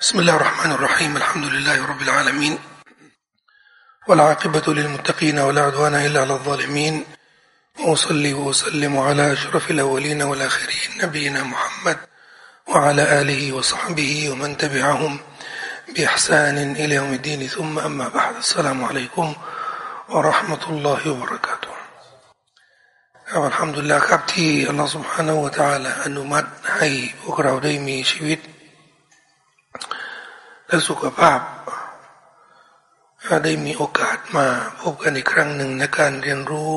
بسم الله الرحمن الرحيم الحمد لله رب العالمين والعاقبة للمتقين ولا عدوان إلا على الظالمين وأصلي وأسلم على أشرف الأولين والآخرين نبينا محمد وعلى آله وصحبه ومن تبعهم بإحسان إلى يوم الدين ثم أما بعد السلام عليكم ورحمة الله وبركاته อัลฮัมดุลิลลาห์ครับที่อัลลอฮฺ سبحانه และ تعالى อนุมัติให้พวกเราได้มีชีวิต และสุขภาพได้มีโอกาสมาพบกันอีกครั้งหนึ่งในการเรียนรู้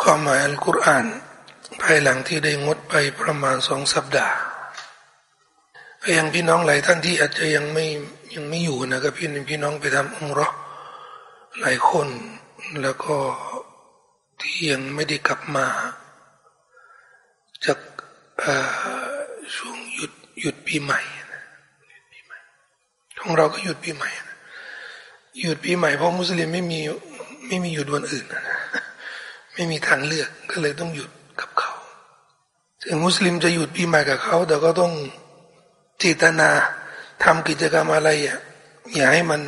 ความหมายอัลกุรอานภายหลังที่ได้งดไปประมาณสองสัปดาห์ยังพี่น้องหลายท่านที่อาจจะยังไม่ยังไม่อยู่นะครับพี่พี่น้องไปทำอุมรอหลายคนแล้วก็ที่ยังไม่ได้กลับมา จากช่วงหยุดหยุดปีใหม่ ของเราก็หยุดปีใหม่ หยุดปีใหม่เพราะมุสลิมไม่มีไม่มีหยุดวันอื่นนะไม่มีทางเลือกก็เลยต้องหยุดกับเขา ถึงมุสลิมจะหยุดปีใหม่กับเขา แต่ก็ต้องเจตนาทำกิจกรรมอะไรอะอย่าให้มัน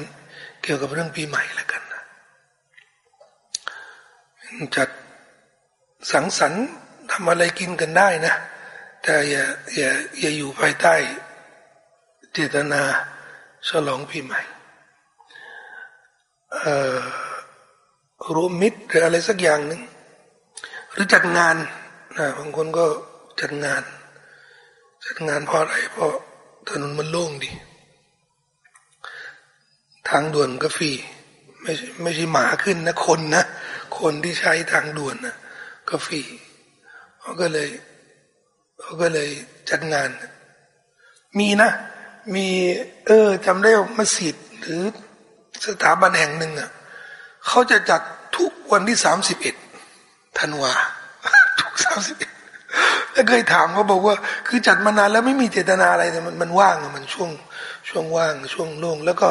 เกี่ยวกับเรื่องปีใหม่ล้วกันนะจัดสังสรรค์ทำอะไรกินกันได้นะ แต่อย่าอย่าอย่าอยู่ภายใต้ เจตนา ฉลองปีใหม่รวมมิตรหรืออะไรสักอย่างหนึ่งหรือจัดงานนะบางคนก็จัดงาน จัดงานเพราะอะไรเพราะถนนมันโล่งดี ทางด่วนก็ฟรีไม่ไม่ใช่หมาขึ้นนะคนนะคนที่ใช้ทางด่วนนะก็ฟรีเขาก็เลยเขาก็เลยจัดงาน มีนะ มี เออจำได้มัสยิดหรือสถาบันแห่งหนึ่งอะเขาจะจัดทุกวันที่สามสิบเอ็ดธันวาทุกสามสิบเอ็ดแล้วเคยถามเขาบอกว่า คือจัดมานานแล้วไม่มีเจตนาอะไรแต่มันมันว่างมันช่วงช่วงว่าง ช่วงโล่งแล้วก็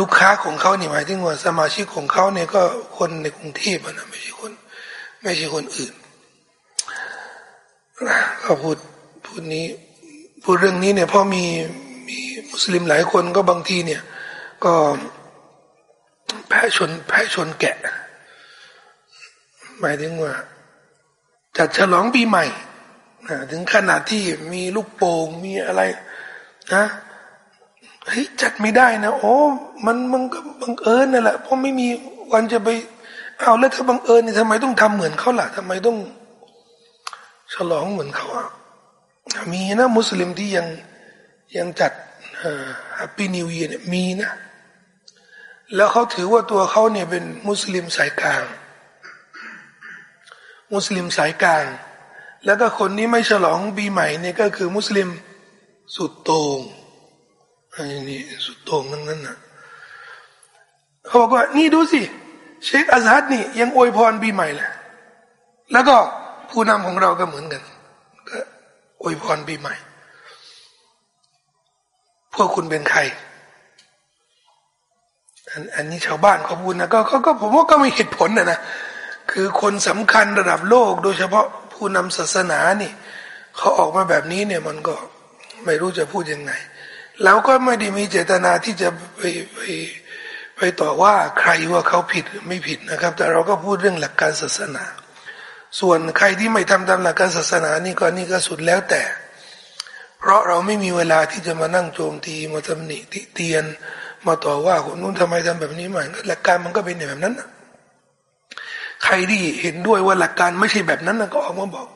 ลูกค้าของเขาเนี่ยหมายถึงว่าสมาชิกของเขาเนี่ยก็คนในกรุงเทพนะไม่ใช่คน ไม่ใช่คนอื่นเขาพูดพูดนี้ พูดเรื่องนี้เนี่ยพราะมีมีมุสลิมหลายคนก็บางทีเนี่ย ก็แพ้ชนแพ้ชนแกะ หมายถึงว่าจัดฉลองปีใหม่ถึงขนาดที่มีลูกโป่งมีอะไรนะเฮ้ยจัดไม่ได้นะโอ้มันมันก็บังเอิญนั่นแหละเพราะไม่มีวันจะไป เอาแล้วถ้าบังเอิญเนี่ยทำไมต้องทำเหมือนเขาล่ะทำไมต้อง ฉลองเหมือนเขาอะ มีนะมุสลิมที่ยังยังจัดฮัปปี้นิวเยียร์มีนะ แล้วเขาถือว่าตัวเขาเนี่ยเป็นมุสลิมสายกลาง มุสลิมสายกลาง แล้วก็คนนี้ไม่ฉลองปีใหม่เนี่ยก็คือมุสลิมสุดโต่งอันนี้สุดโต่งนั่นนั่นนะเขาบอกว่านี่ดูสิ เชคอาซัดนี่ยังอวยพรปีใหม่แหละแล้วก็ผู้นำของเราก็เหมือนกัน อวยพรปีใหม่ พวกคุณเป็นใคร อันอันนี้ชาวบ้านเขาพูดนะก็ก็ก็ผมว่าก็มีเหตุผลนะนะคือคนสำคัญระดับโลก โดยเฉพาะผู้นำศาสนานี่เขาออกมาแบบนี้เนี่ยมันก็ไม่รู้จะพูดยังไง แล้วก็ไม่ได้มีเจตนาที่จะไปไปไปต่อว่าใครว่าเขาผิดหรือไม่ผิดนะครับ แต่เราก็พูดเรื่องหลักการศาสนา ส่วนใครที่ไม่ทำตามหลักการศาสนานี่ก็นี่ก็สุดแล้วแต่ เพราะเราไม่มีเวลาที่จะมานั่งโจมตีมาตำหนิติเตียน มาต่อว่าคนนู้นทำไมทำแบบนี้มันหลักการมันก็เป็นแบบนั้นนะใครที่เห็นด้วยว่าหลักการไม่ใช่แบบนั้นก็ออกมาบอก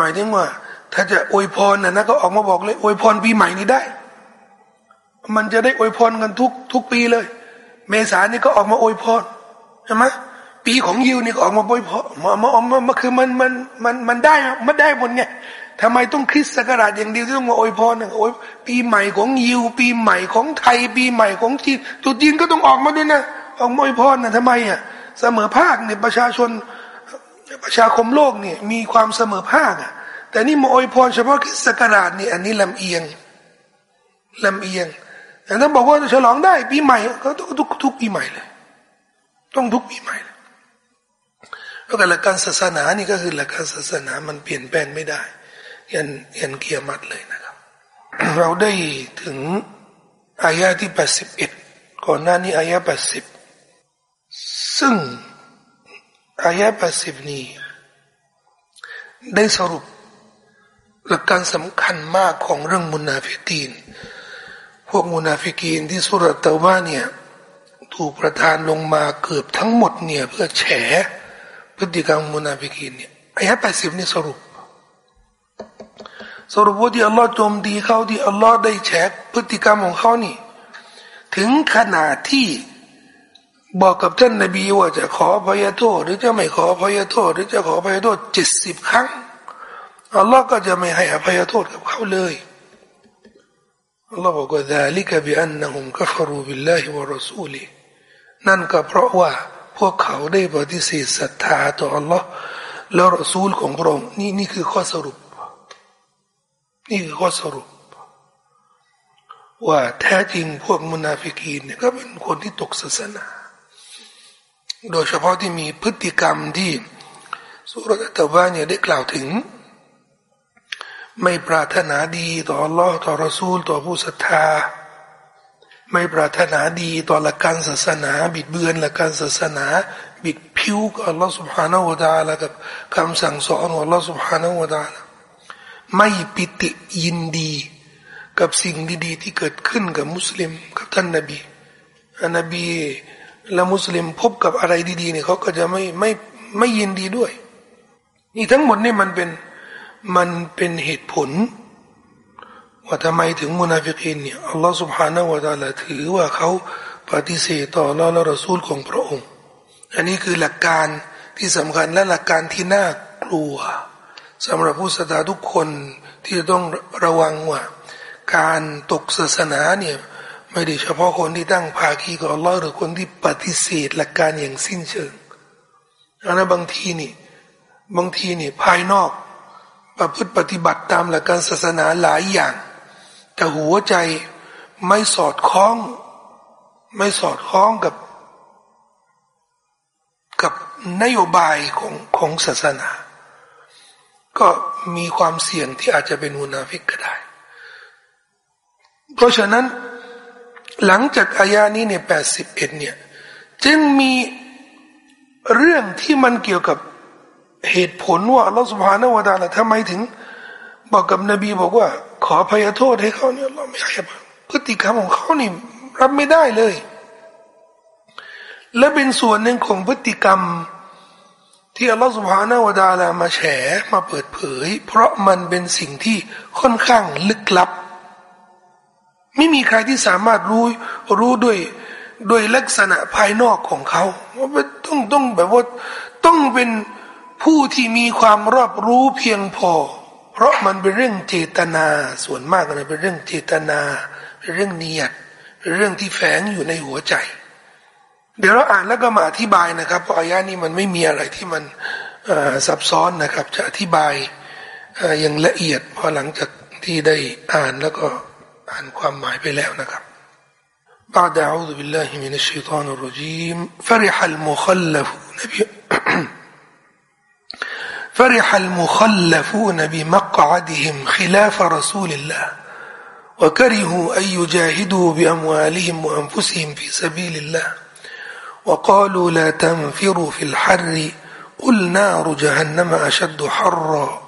หมายถึงว่า ถ้าจะอวยพรนะนะก็ออกมาบอกเลยอวยพรปีใหม่นี้ได้ มันจะได้อวยพรกันทุกทุกปีเลย เมษานี่ก็ออกมาอวยพรใช่ไหม ปีของยิวนี่ออกมาบ่อยพอมามาออกมาคือมันมันมันมันได้มันได้หมดไงทำไมต้องคริสต์ศักราชอย่างเดียวที่ต้องมาอวยพรเนี่ยโอ้ยปีใหม่ของยิว ปีใหม่ของไทย ปีใหม่ของจีนตัวจีนก็ต้องออกมาด้วยนะออกมาอวยพรนะทำไมอะเสมอภาคเนี่ยประชาชนประชาคมโลกเนี่ยมีความเสมอภาคอะแต่นี่มาอวยพรเฉพาะคริสต์ศักราชนี่อันนี้ลำเอียงลำเอียงแต่ถ้าบอกว่าฉลองได้ปีใหม่ก็ต้องทุกทุกปีใหม่เลย ต้องทุกปีใหม่ แล้วก็หลักการศาสนานี่ก็คือหลักการศาสนามันเปลี่ยนแปลงไม่ได้ ยันยันเกียรมัดเลยนะครับ เราได้ถึงอายะที่แปดสิบเอ็ดก่อนหน้านี้อายะแปดสิบซึ่งอายะแปดสิบนี้ ได้สรุปหลักการสำคัญมากของเรื่องมุนาฟิกีน พวกมุนาฟิกีนที่ซูเราะฮ์เตาบะฮ์เนี่ยถูกประทานลงมาเกือบทั้งหมดเนี่ยเพื่อแฉ พฤติกรรมมุนาฟิกีนเนี่ยอายะแปดสิบนี่สรุปสรุปว่าที่อัลลอฮ์โจมตีเขาที่อัลลอฮ์ได้แฉพฤติกรรมของเขานี่ ถึงขนาดที่บอกกับท่านนบีว่าจะขอพยโทษหรือจะไม่ขอพยโทษหรือจะขอพยโทษเจ็ดสิบครั้งอัลลอฮ์ก็จะไม่ให้อภัยโทษกับเขาเลยอัลลอฮ์บอกว่า ذلك بأنهم كفروا بالله ورسوله นั่นก็เพราะว่า พวกเขาได้ปฏิเสธศรัทธาต่ออัลลอฮ์แล้วรอซูลของพระองค์นี่นี่คือข้อสรุป นี่คือข้อสรุป ว่าแท้จริงพวกมุนาฟิกีนเนี่ยก็เป็นคนที่ตกศาสนา โดยเฉพาะที่มีพฤติกรรมที่สุรตะวาเนี่ยได้กล่าวถึง ไม่ปรารถนาดีต่อ Allah ต่อรอซูล ต่อผู้ศรัทธา ไม่ปรารถนาดีต่อหลักการศาสนา บิดเบือนหลักการศาสนา บิดผิวกับ Allah سبحانه และ تعالى กับคำสั่งสอนของ Allah سبحانه และ تعالى ไม่ปิติยินดี กับสิ่งดีๆที่เกิดขึ้นกับมุสลิมกับท่านนาบีนบีและมุสลิมพบกับอะไรดีๆเนี่ยเขาก็จะไม่ไม่ไม่ยินดีด้วย นี่ทั้งหมดนี่มันเป็นมันเป็นเหตุผล ว่าทำไมถึงมุนาฟิกินเนี่ยอัลลอฮฺ سبحانه และ تعالى ถือว่าเขาปฏิเสธต่อละละรอซูลของพระองค์ อันนี้คือหลักการที่สำคัญและหลักการที่น่ากลัวสำหรับผู้ศรัทธาทุกคนที่จะต้องระวังว่า การตกศาสนาเนี่ยไม่ได้เฉพาะคนที่ตั้งภาคีกับอัลลอฮ์หรือคนที่ปฏิเสธหลักการอย่างสิ้นเชิงอันนั้นบางทีนี่บางทีนี่ภายนอก ประพฤติปฏิบัติตามหลักการศาสนาหลายอย่าง แต่หัวใจไม่สอดคล้อง ไม่สอดคล้องกับ กับนโยบายของของศาสนา ก็มีความเสี่ยงที่อาจจะเป็นมุนาฟิกก็ได้ เพราะฉะนั้น หลังจากอายานี้เนี่ยแปดสิบเอ็ดเนี่ย จึงมีเรื่องที่มันเกี่ยวกับเหตุผลว่าเราสุภาณวดาละทำไมถึง บอกกับนบีบอกว่า ขอพยโทษให้เขาเนี่ยเราไม่ให้พฤติกรรมของเขานี่รับไม่ได้เลย และเป็นส่วนหนึ่งของพฤติกรรม ที่อัลลอฮฺสุบฮานาวดาลามาแฉมาเปิดเผย เพราะมันเป็นสิ่งที่ค่อนข้างลึกลับ ไม่มีใครที่สามารถรู้รู้ด้วยด้วยลักษณะภายนอกของเขาว่าต้องต้องแบบว่าต้องเป็นผู้ที่มีความรอบรู้เพียงพอ เพราะมันเป็นเรื่องเจตนาส่วนมากนะเป็นเรื่องเจตนาเป็นเรื่องเนียดเป็นเรื่องที่แฝงอยู่ในหัวใจเดี๋ยวเราอ่านแล้วก็มาอธิบายนะครับเพราะอายานี้มันไม่มีอะไรที่มันซับซ้อนนะครับ จะอธิบายอย่างละเอียดพอหลังจากที่ได้อ่านแล้วก็อ่านความหมายไปแล้วนะครับ بعد أعوذ بالله من الشيطان الرجيم فرح المخلفون فرح المخلفون بمقعدهم خلاف رسول الله وكرهوا أن يجاهدوا بأموالهم وأنفسهم في سبيل الله وقالوا لا تنفروا في الحر قل نار جهنم أشد حرا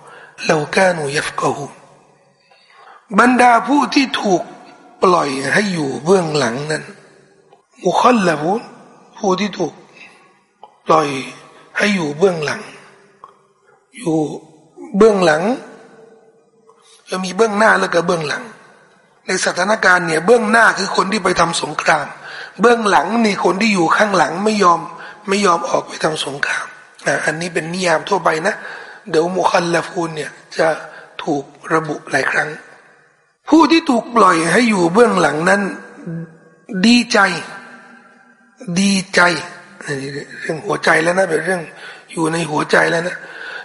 لو كانوا يفقهون บรรดาผู้ที่ถูกปล่อยให้อยู่เบื้องหลังนั้นมุคลละผู้ผู้ที่ถูกปล่อยให้อยู่เบื้องหลัง อยู่เบื้องหลังจะมีเบื้องหน้าแล้วก็เบื้องหลัง ในสถานการณ์เนี่ยเบื้องหน้าคือคนที่ไปทำสงคราม เบื้องหลังนี่คนที่อยู่ข้างหลังไม่ยอมไม่ยอมออกไปทำสงครามนะอันนี้เป็นนิยามทั่วไปนะ เดี๋ยวมุคัลลฟูนเนี่ยจะถูกระบุหลายครั้ง ผู้ที่ถูกปล่อยให้อยู่เบื้องหลังนั้นดีใจ ดีใจเรื่องหัวใจแล้วนะเป็นเรื่องอยู่ในหัวใจแล้วนะ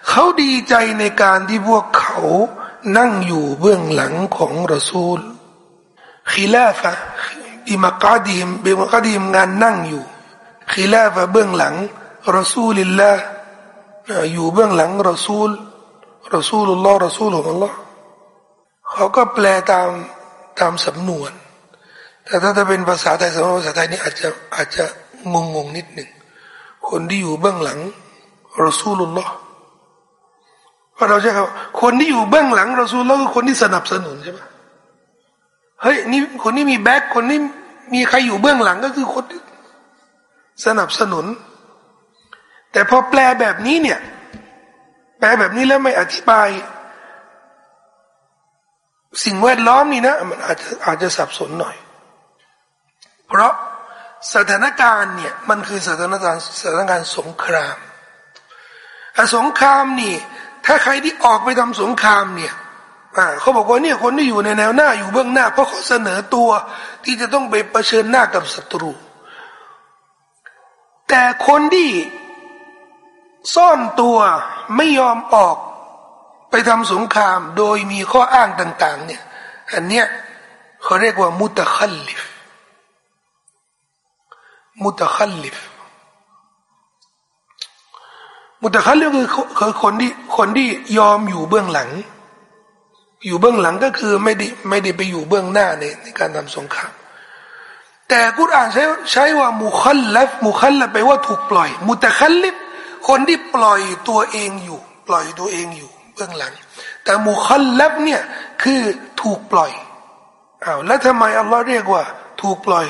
เขาดีใจในการที่พวกเขานั่งอยู่เบื้องหลังของรอซูลขีลาฟะอิมากาดีมเบมากาดีมงานนั่งอยู่ขีลาฟะเบื้องหลังรอซูลิลลาอยู่เบื้องหลังรอซูลรอซูลุลลอฮ์รอซูลุลลอฮ์เขเขาก็แปลตามตามสำนวน แต่ถ้าจะเป็นภาษาไทยสำนวนภาษาไทยนี่อาจจะอาจจะงงงนิดหนึ่งคนที่อยู่เบื้องหลังรอซูลุลลอฮ์ เพราะเราใช่ครับคนที่อยู่เบื้องหลังเรอซูลลอฮ์คือคนที่สนับสนุนใช่ไหมเฮ้ยนี่คนนี้มีแบ็คคนนี้มีใครอยู่เบื้องหลังก็คือคนสนับสนุน แต่พอแปลแบบนี้เนี่ย แปลแบบนี้แล้วไม่อธิบาย สิ่งแวดล้อมนี่นะ มันอาจจะอาจจะสับสนหน่อย เพราะสถานการณ์เนี่ย มันคือสถานการณ์สถานการณ์สงครามสงครามนี่ ถ้าใครที่ออกไปทำสงครามเนี่ยเขาบอกว่าเนี่ยคนที่อยู่ในแนวหน้าอยู่เบื้องหน้า เพราะเขาเสนอตัวที่จะต้องไปเผชิญหน้ากับศัตรู แต่คนที่ซ่อนตัวไม่ยอมออกไปทำสงครามโดยมีข้ออ้างต่าง ๆ เนี่ยอันเนี้ยเขาเรียกว่ามุตะคัลลิฟمتخلف متخلف คือคือคนที่คนที่ยอมอยู่เบื้องหลัง อยู่เบื้องหลังก็คือไม่ได้ไม่ได้ไปอยู่เบื้องหน้าในในการทำสงครามแต่กุรอานใช้ใช้ว่า مخلف مخلف แปลว่าถูกปล่อย متخلف คนที่ปล่อยตัวเองอยู่ ปล่อยตัวเองอยู่เบื้องหลัง แต่ مخلف เนี่ยคือถูกปล่อยอ้าวแล้วทำไมอัลลอฮ์เรียกว่า ถูกปล่อย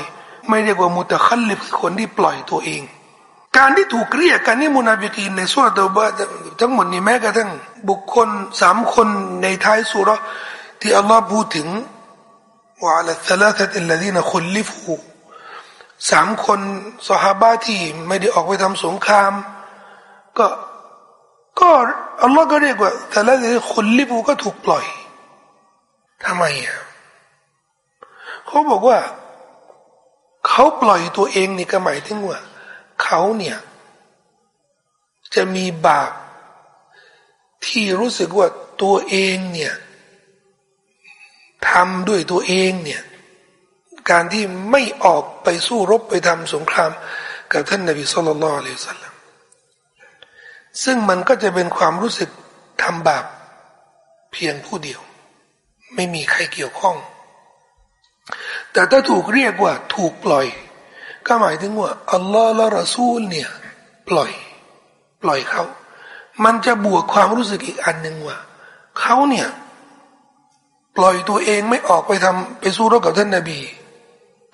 ไม่เรียกว่ามุตะคัลลิฟคือคนที่ปล่อยตัวเอง การที่ถูกเรียกกันนี่มุนาบิกีนในสุรตบะทั้งหมดนี้แม้กระทั่งบุคคลสามคนในท้ายสุรที่อัลลอฮ์พูดถึงว่าละทลาตอิลลดีนคุลิฟูสามคนสหาบาที่ไม่ได้ออกไปทำสงคราม ก็ก็อัลลอฮ์ก็เรียกว่าแต่ละคนลิฟูก็ถูกปล่อยทำไมอะเขาบอกว่า เขาปล่อยตัวเองนี่ก็หมายถึงว่า เขาเนี่ย จะมีบาปที่รู้สึกว่าตัวเองเนี่ยทำด้วยตัวเองเนี่ย การที่ไม่ออกไปสู้รบไปทำสงคราม กับท่านนบีสุลต่านละอัลสัลลัมซึ่งมันก็จะเป็นความรู้สึกทำบาปเพียงผู้เดียว ไม่มีใครเกี่ยวข้อง แต่ถ้าถูกเรียกว่าถูกปล่อย ก็หมายถึงว่าอัลลอฮ์และรอซูลเนี่ยปล่อย ปล่อยเขา มันจะบวกความรู้สึกอีกอันหนึ่งว่าเขาเนี่ย ปล่อยตัวเองไม่ออกไปทำไปสู้รบกับท่านนาบี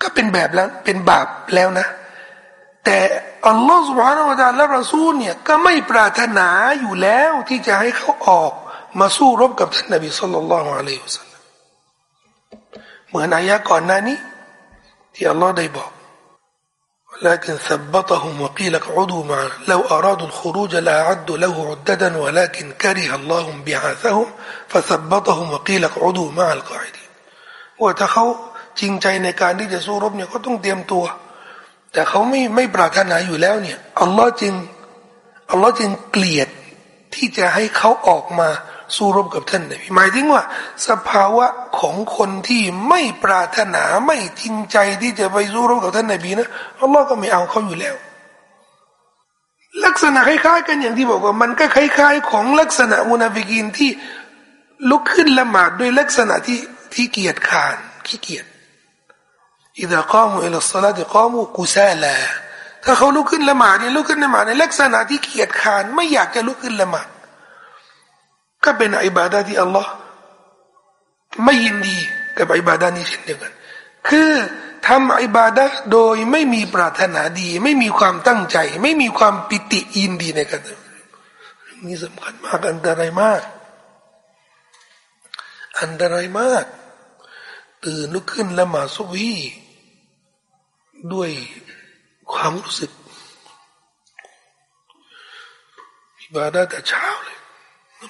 ก็เป็นแบบแล้วเป็นบาปแล้วนะ แต่อัลลอฮ์สุบฮานาอัลลอฮ์และรอซูลเนี่ยก็ไม่ปรารถนาอยู่แล้วที่จะให้เขาออกมาสู้รบกับท่านนาบีสุลต่านละอัลลอฮ์เหมือนอายะก่อนหน้านี้ ที่อัลลอฮ์ได้บอก لكن ثبطهم وقيل اقعدوا معنا لو أرادوا الخروج لأعدوا له عددا ولكن كره الله بعاثهم فثبطهم وقيل اقعدوا مع القاعدين ว่าถ้าเขาจริงใจในการที่จะสู้รบเนี่ยเขาต้องเตรียมตัว แต่เขาไม่ไม่ปรารถนาอยู่แล้วเนี่ยอัลลอฮ์จึงอัลลอฮ์จึงเกลียดที่จะให้เขาออกมา สู้รบกับท่านนบีหมายถึงว่า สภาวะของคนที่ไม่ปรารถนาไม่จริงใจที่จะไปสู้รบกับท่านนบีนะอัลลอฮ์ก็ไม่เอาเขาอยู่แล้ว ลักษณะคล้ายๆกันอย่างที่บอกว่า มันก็คล้าย ๆ ของลักษณะมุนาฟิกินที่ลุกขึ้นละหมาดด้วยลักษณะที่ที่เกียจขานขี้เกียจอิดะก้ามุอิลสลาติก้ามุกุซาลาถ้าเขาลุกขึ้นละหมาดเนี่ยลุกขึ้นละหมาดในลักษณะที่เกียจขานไม่อยากจะลุกขึ้นละหมาด ก็เป็นอิบาดาที่อัลลอฮ์ไม่ยินดีกับอิบาดานี้เช่นเดียวกัน คือทำอิบาดาโดยไม่มีปรารถนาดี ไม่มีความตั้งใจ ไม่มีความปิติยินดีในการนี่สำคัญมากอันตรายมาก อันตรายมาก ตื่นลุกขึ้นละหมาดซุบีด้วยความรู้สึกอิบาดาแต่เช้าเลย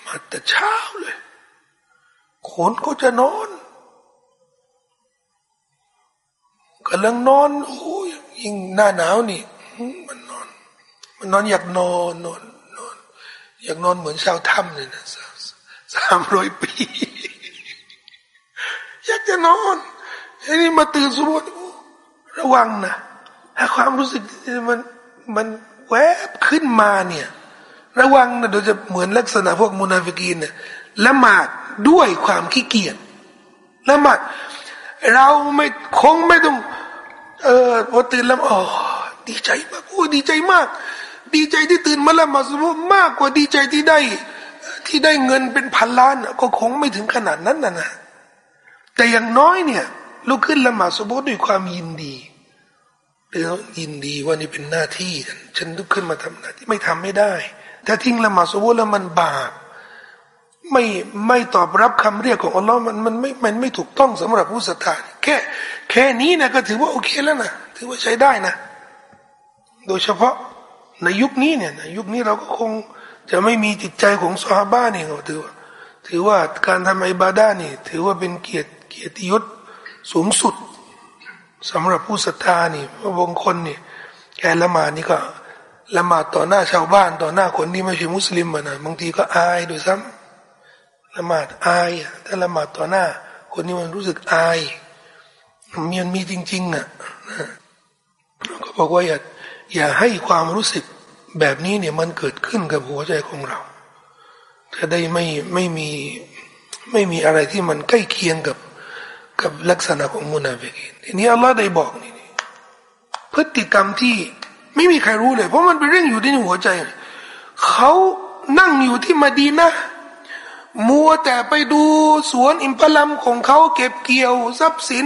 มาแต่เช้าเลยคนก็จะนอนกำลังนอนโอ้ยยิ่งหน้าหนาวนี่มันนอน มันนอนอยากนอนนอนนอน อยากนอนเหมือนชาวถ้ำเลยนะสามร้อยปีอยากจะนอนไอ้นี่มาตื่นสวดระวังนะถ้าความรู้สึกมันมันแวบขึ้นมาเนี่ย ระวังนะเดี๋ยวจะเหมือนลักษณะพวกมุนาฟิกีนเนี่ยละหมาดด้วยความขี้เกียจละหมาดเราไม่คงไม่ต้อง เออพอตื่นแล้วอ๋อดีใจมากโอ้ดีใจมาก ดีใจที่ตื่นมาละหมาดซุบฮ์มากกว่าดีใจที่ได้ ที่ได้เงินเป็นพันล้านก็คงไม่ถึงขนาดนั้นนะนะแต่อย่างน้อยเนี่ยลุกขึ้นละหมาดซุบฮ์ด้วยความยินดีเรือยินดีว่านี่เป็นหน้าที่ฉันลุกขึ้นมาทำหน้าที่ไม่ทำไม่ได้ ถ้าทิ้งละหมาดซุบฮ์แล้วมันบาปไม่ไม่ตอบรับคำเรียกของอัลลอฮ์มันมันไม่มันไม่ถูกต้องสำหรับผู้ศรัทธาแค่แค่นี้นะก็ถือว่าโอเคแล้วนะถือว่าใช้ได้นะ โดยเฉพาะในยุคนี้เนี่ยในยุคนี้เราก็คงจะไม่มีจิตใจของซอฮาบะนี่เขาถือว่า ถือว่าการทำอิบาดานี่ ถือว่าเป็นเกียรติเกียรติยศสูงสุดสำหรับผู้ศรัทธานี่พระบางคนนี่แค่ละหมาดนี่ก็ ละหมาดต่อหน้าชาวบ้านต่อหน้าคนที่ไม่ใช่มุสลิมนะบางทีก็อายด้วยซ้ำละหมาดอายถ้าละหมาดต่อหน้า คนนี้มันรู้สึกอายมันมีจริงๆอะก็บอกว่าอย่าอย่าให้ความรู้สึกแบบนี้เนี่ยมันเกิดขึ้นกับหัวใจของเราจะได้ไม่ไม่มีไม่มีอะไรที่มันใกล้เคียงกับกับลักษณะของมุนาฟิกีนทีนี้อัลลอฮ์ได้บอกนี่พฤติกรรมที่ ไม่มีใครรู้เลย เพราะมันเป็นเรื่องอยู่ในหัวใจ เขานั่งอยู่ที่มาดีนะมัวแต่ไปดูสวนอิมพลัมของเขาเก็บเกี่ยวทรัพย์สิน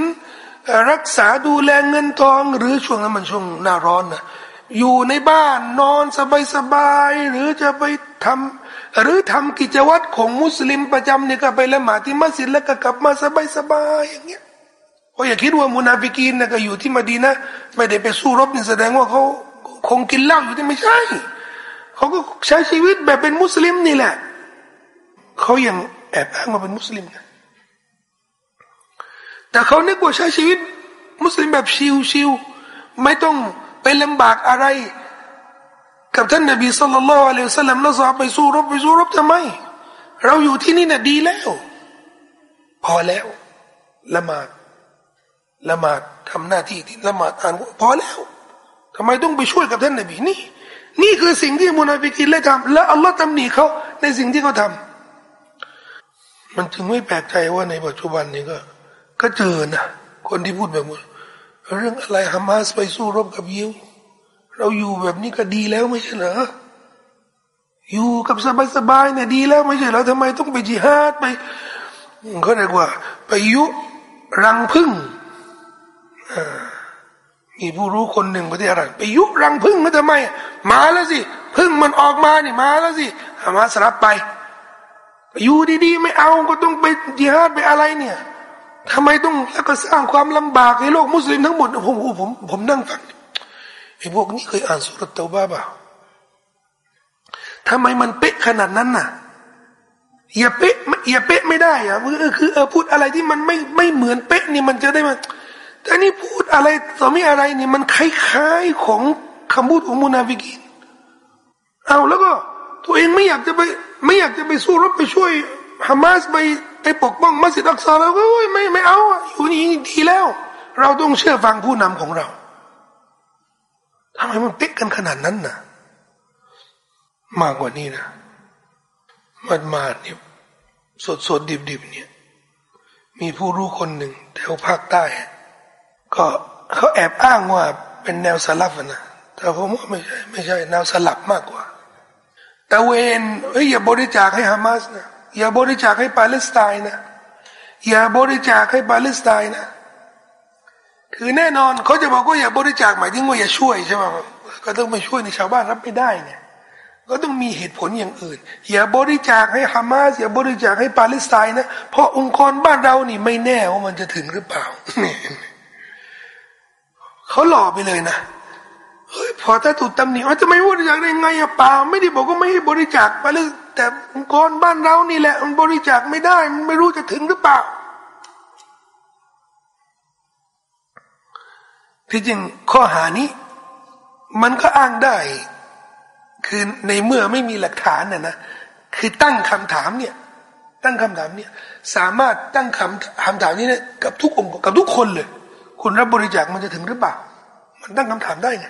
รักษาดูแลเงินทอง หรือช่วงนั้นมันช่วงหน้าร้อนนะอยู่ในบ้านนอนสบายๆหรือจะไปทำหรือทำกิจวัตรของมุสลิมประจำเนี่ยก็ไปละหมาดที่มัสยิดแล้วก็กลับมาสบายๆอย่างเงี้ยเพราะอย่าคิดว่ามุนาฟิกีนนะก็อยู่ที่มาดีนะฮ์ไม่ได้ไปสู้รบนี่แสดงว่าเขา คงกินเหล้าอยู่ที่ไม่ใช่ เขาก็ใช้ชีวิตแบบเป็นมุสลิมนี่แหละ เขายังแอบอ้างมาเป็นมุสลิมนะแต่เขาเนี่ยกว่าใช้ชีวิต มุสลิมแบบ chill ๆไม่ต้องไปลำบากอะไร กับท่านนบี صلى الله عليه وسلم แล้วสอบไปสู้รบไปสู้รบทำไม เราอยู่ที่นี่น่ะดีแล้ว พอแล้วละหมาดละหมาดทำหน้าที่ที่ละหมาดอ่านพอแล้ว ทำไมต้องไปช่วยกับท่านนบีนี่ นี่คือสิ่งที่มุนาฟิกินเลยทำและอัลลอฮ์ตำหนิเขาในสิ่งที่เขาทำมันจึงไม่แปลกใจว่าในปัจจุบันนี้ก็ ก็เจอนะคนที่พูดแบบนี้เรื่องอะไรฮามาสไปสู้รบกับยิวเราอยู่แบบนี้ก็ดีแล้วไม่ใช่เหรออยู่กับสบายๆเนี่ยดีแล้วไม่ใช่เหรอทำไมต้องไปจิฮาดไปเขาเรียกว่า ไปยุรังพึ่งอ่า มีผู้รู้คนหนึ่งประเทศอะไรไปยุรังพึ่งมาทำไมมาแล้วสิพึ่งมันออกมานี่มาแล้วสิฮามาสรับไป อยู่ดีๆ ไม่เอาก็ต้องไปจิฮาดไปอะไรเนี่ยทำไมต้องแล้วก็สร้างความลำบากให้โลกมุสลิมทั้งหมดผมผมผมนั่งฟังไอ้พวกนี้เคยอ่านสุรตเตาบ้าเปล่าทำไมมันเป๊ะขนาดนั้นน่ะอย่าเป๊ะอย่าเป๊ะไม่ได้อะคือคือเออพูดอะไรที่มันไม่ไม่เหมือนเป๊ะนี่มันจะได้มา แต่นี่พูดอะไรต่อไม่อะไรนี่มันคล้ายๆของคำพูดของมุนาฟิกิน เอาแล้วก็ตัวเองไม่อยากจะไป ไม่อยากจะไปสู้รบไปช่วยฮามาสไปไปปกป้องมัสยิดอักษรแล้วก็ไม่ไม่เอาอยู่นี่ดีแล้ว เราต้องเชื่อฟังผู้นำของเราทำไมมันเป๊กกันขนาดนั้นนะมากกว่านี้นะมันมาเนี่ยสดสดดิบดิบเนี่ย มีผู้รู้คนหนึ่งแถวภาคใต้ ก็เขาแอบอ้างว่าเป็นแนวสลับนะแต่ผมว่าไม่ใช่ไม่ใช่แนวสลับมากกว่าต่เวนเฮ้ยอย่าบริจาคให้ฮามาสนะอย่าบริจาคให้ปาเลสไตน์นะอย่าบริจาคให้ปาเลสไตน์นะ คือแน่นอนเขาจะบอกว่าอย่าบริจาคหมายถึงว่าอย่าช่วยใช่ไหมก็ต้องไม่ช่วยในชาวบ้านรับไม่ได้เนี่ยก็ต้องมีเหตุผลอย่างอื่น อย่าบริจาคให้ฮามาสอย่าบริจาคให้ปาเลสไตน์นะเพราะองค์กรบ้านเรานี่ไม่แน่ว่ามันจะถึงหรือเปล่า เขาหล่อไปเลยนะเฮ้ยพอถ้าถูกตำหนิว่าจะไม่บริจาคได้ไงอะป่าไม่ได้บอกว่าไม่ให้บริจาคไปเลยแต่องค์กรบ้านเรานี่แหละ มันบริจาคไม่ได้ มันไม่รู้จะถึงหรือเปล่า ที่จริงข้อหานี้ มันก็อ้างได้ คือในเมื่อไม่มีหลักฐานน่ะนะคือตั้งคำถามเนี่ย ตั้งคำถามเนี่ย สามารถตั้งคำคำถามนี้เนี่ยกับทุกองค์กับทุกคนเลย คุณรับบริจาคมันจะถึงหรือเปล่า มันตั้งคำถามได้ไง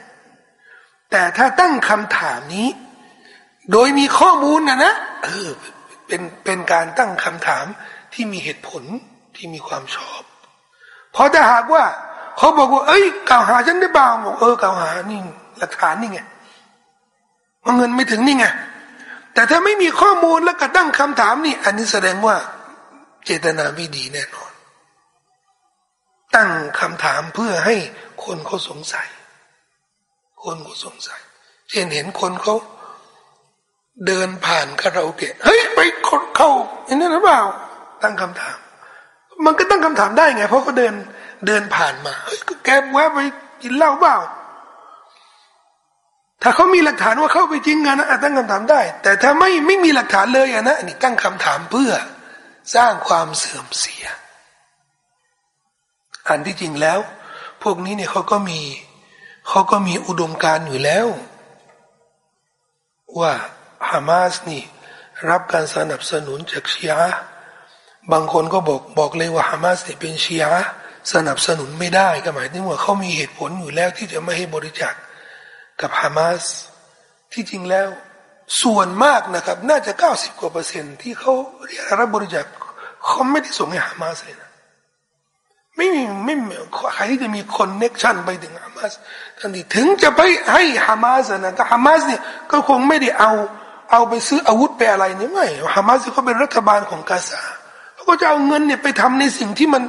แต่ถ้าตั้งคำถามนี้ โดยมีข้อมูลนะนะเออเป็นเป็นการตั้งคำถามที่มีเหตุผลที่มีความชอบ เพราะถ้าหากว่า เขาบอกว่า เอ้ยกล่าวหาฉันได้บ้างบอกเออกล่าวหานี่หลักฐานนี่ไงว่าเงินไม่ถึงนี่ไงแต่ถ้าไม่มีข้อมูลแล้วก็ตั้งคำถามนี่ อันนี้แสดงว่าเจตนาไม่ดีแน่นอน ตั้งคำถามเพื่อให้คนเขาสงสัย คนเขาสงสัย เช่นเห็นคนเขาเดินผ่านคาราโอเกะเฮ้ยไปคนเข้าอย่างนั้นหรือเปล่า ตั้งคำถาม มันก็ตั้งคำถามได้ไง เพราะเขาเดินเดินผ่านมาเฮ้ยแกแวะไปกินเหล้าเปล่า ถ้าเขามีหลักฐานว่าเข้าไปจริงนะอาจตั้งคำถามได้ แต่ถ้าไม่ไม่มีหลักฐานเลยอะนะนี่ตั้งคำถามเพื่อสร้างความเสื่อมเสีย อันที่จริงแล้ว พวกนี้เนี่ยเขาก็มีเขาก็มีอุดมการอยู่แล้ว ว่าฮามาสนี่รับการสนับสนุนจากชียะบางคนก็บอกบอกเลยว่าฮามาสเนี่ยเป็นชียะสนับสนุนไม่ได้ก็หมายถึงว่าเขามีเหตุผลอยู่แล้วที่จะไม่ให้บริจาคกับฮามาสที่จริงแล้ว ส่วนมากนะครับ น่าจะเก้าสิบกว่าเปอร์เซ็นต์ที่เขาเรียกรับบริจาคเขาไม่ได้ส่งให้ฮามาสเลยนะ ไม่มีไม่ใครที่จะมี connection ไปถึงฮามาสทันทีถึงจะไปให้ฮามาสนะก็ฮามาสเนี่ยก็คงไม่ได้เอาเอาไปซื้ออาวุธไปอะไรนี่ไม่ฮามาสเขาเป็นรัฐบาลของกาซาเขาก็จะเอาเงินเนี่ยไปทำในสิ่งที่มัน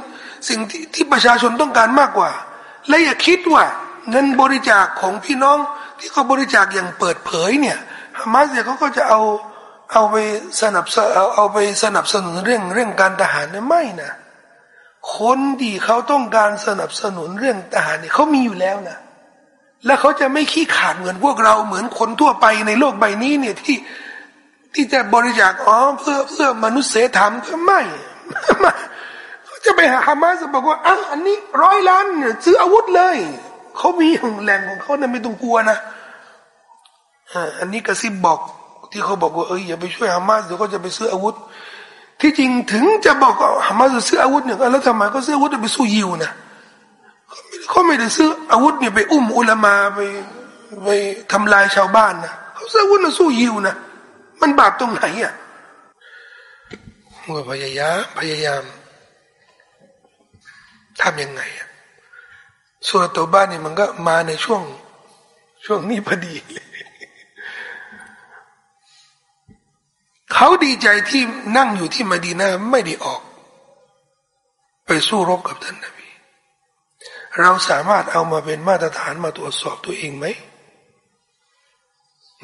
สิ่งที่ที่ประชาชนต้องการมากกว่า และอย่าคิดว่าเงินบริจาคของพี่น้องที่เขาบริจาคอย่างเปิดเผยเนี่ยฮามาสเนี่ยเขาก็จะเอาเอาไปสนับสเอาเอาไปสนับสนุนเรื่องเรื่องการทหารเนี่ยไม่นะ คนที่เขาต้องการสนับสนุนเรื่องทหารเนี่ยเขามีอยู่แล้วนะ แล้วเขาจะไม่ขี้ขาดเหมือนพวกเราเหมือนคนทั่วไปในโลกใบนี้เนี่ยที่ที่จะบริจาคอ๋อเพื่อเพื่อมนุษยธรรมก็ไม่เขาจะไปหาฮามาสบอกว่าอะอันนี้ร้อยล้านเนี่ยซื้ออาวุธเลยเขามีแหล่งของเขาเนี่ยไม่ต้องกลัวนะอันนี้กระซิบบอกที่เขาบอกว่าเอออย่าไปช่วยฮามาสเดี๋ยวเขาจะไปซื้ออาวุธ ที่จริงถึงจะบอกว่าฮามาสจะซื้ออาวุธเนี่ยแล้วทำไมก็ซื้ออาวุธไปสู้ยิวนะเขาไม่ได้ซื้ออาวุธเนี่ยไปอุ้มอุลามาไปไปทำลายชาวบ้านนะเขาซื้ออาวุธมาสู้ยิวนะมันบาปตรงไหนอะว่าพยายามพยายามทำยังไงอะส่วนตัวบ้านนี่มันก็มาในช่วง ช่วงนี้พอดีเขาดีใจที่นั่งอยู่ที่มาดีนาไม่ได้ออก ไปสู้รบกับท่านนบีเราสามารถเอามาเป็นมาตรฐานมาตรวจสอบตัวเองไหม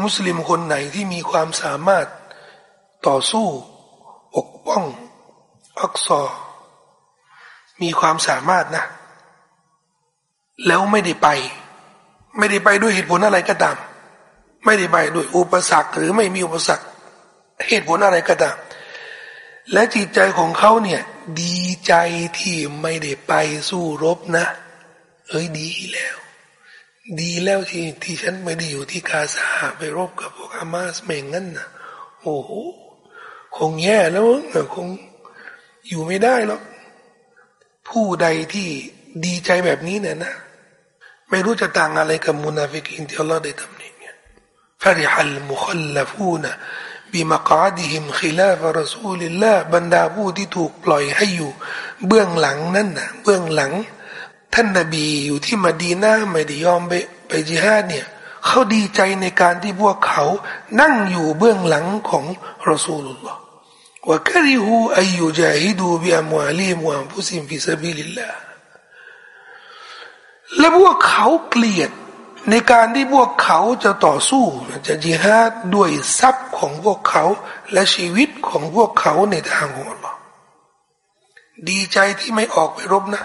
มุสลิมคนไหนที่มีความสามารถต่อสู้ปกป้อง อักษรมีความสามารถนะ แล้วไม่ได้ไป ไม่ได้ไปด้วยเหตุผลอะไรก็ตาม ไม่ได้ไปด้วยอุปสรรคหรือไม่มีอุปสรรค เหตุผลอะไรก็ตามและจิตใจของเขาเนี่ย ดีใจที่ไม่ได้ไปสู้รบนะ เอ้ยดีแล้ว ดีแล้วที่ที่ฉันไม่ได้อยู่ที่กาซาไปรบกับพวกฮามาสแม่งงั้นนะโอ้โหคงแย่แล้วคงอยู่ไม่ได้หรอกผู้ใดที่ดีใจแบบนี้เนี่ยนะ ไม่รู้จะต่างอะไรกับมุนาฟิกีนที่อัลลอฮ์ได้ทำนี่เนี่ยفرح المخلفون بمقعدهم خلاف رسول الله บรรดาผู้ที่ถูกปล่อยให้อยู่ เบื้องหลังนั่นนะเบื้องหลัง ท่านนบีอยู่ที่มาดีนะฮ์ไม่ได้ยอมไปไปจิฮาดเนี่ยเขาดีใจในการที่พวกเขานั่งอยู่เบื้องหลังของรอสูลุลลอฮ์ว่าคริฮูอายุจาฮิดูบิอัมวาลีมวามุซิมฟิซาบิลิลลาและพวกเขาเกลียด ในการที่พวกเขาจะต่อสู้จะจิฮาดด้วยทรัพย์ของพวกเขาและชีวิตของพวกเขาในทางของอัลลอฮ์ดีใจที่ไม่ออกไปรบนะ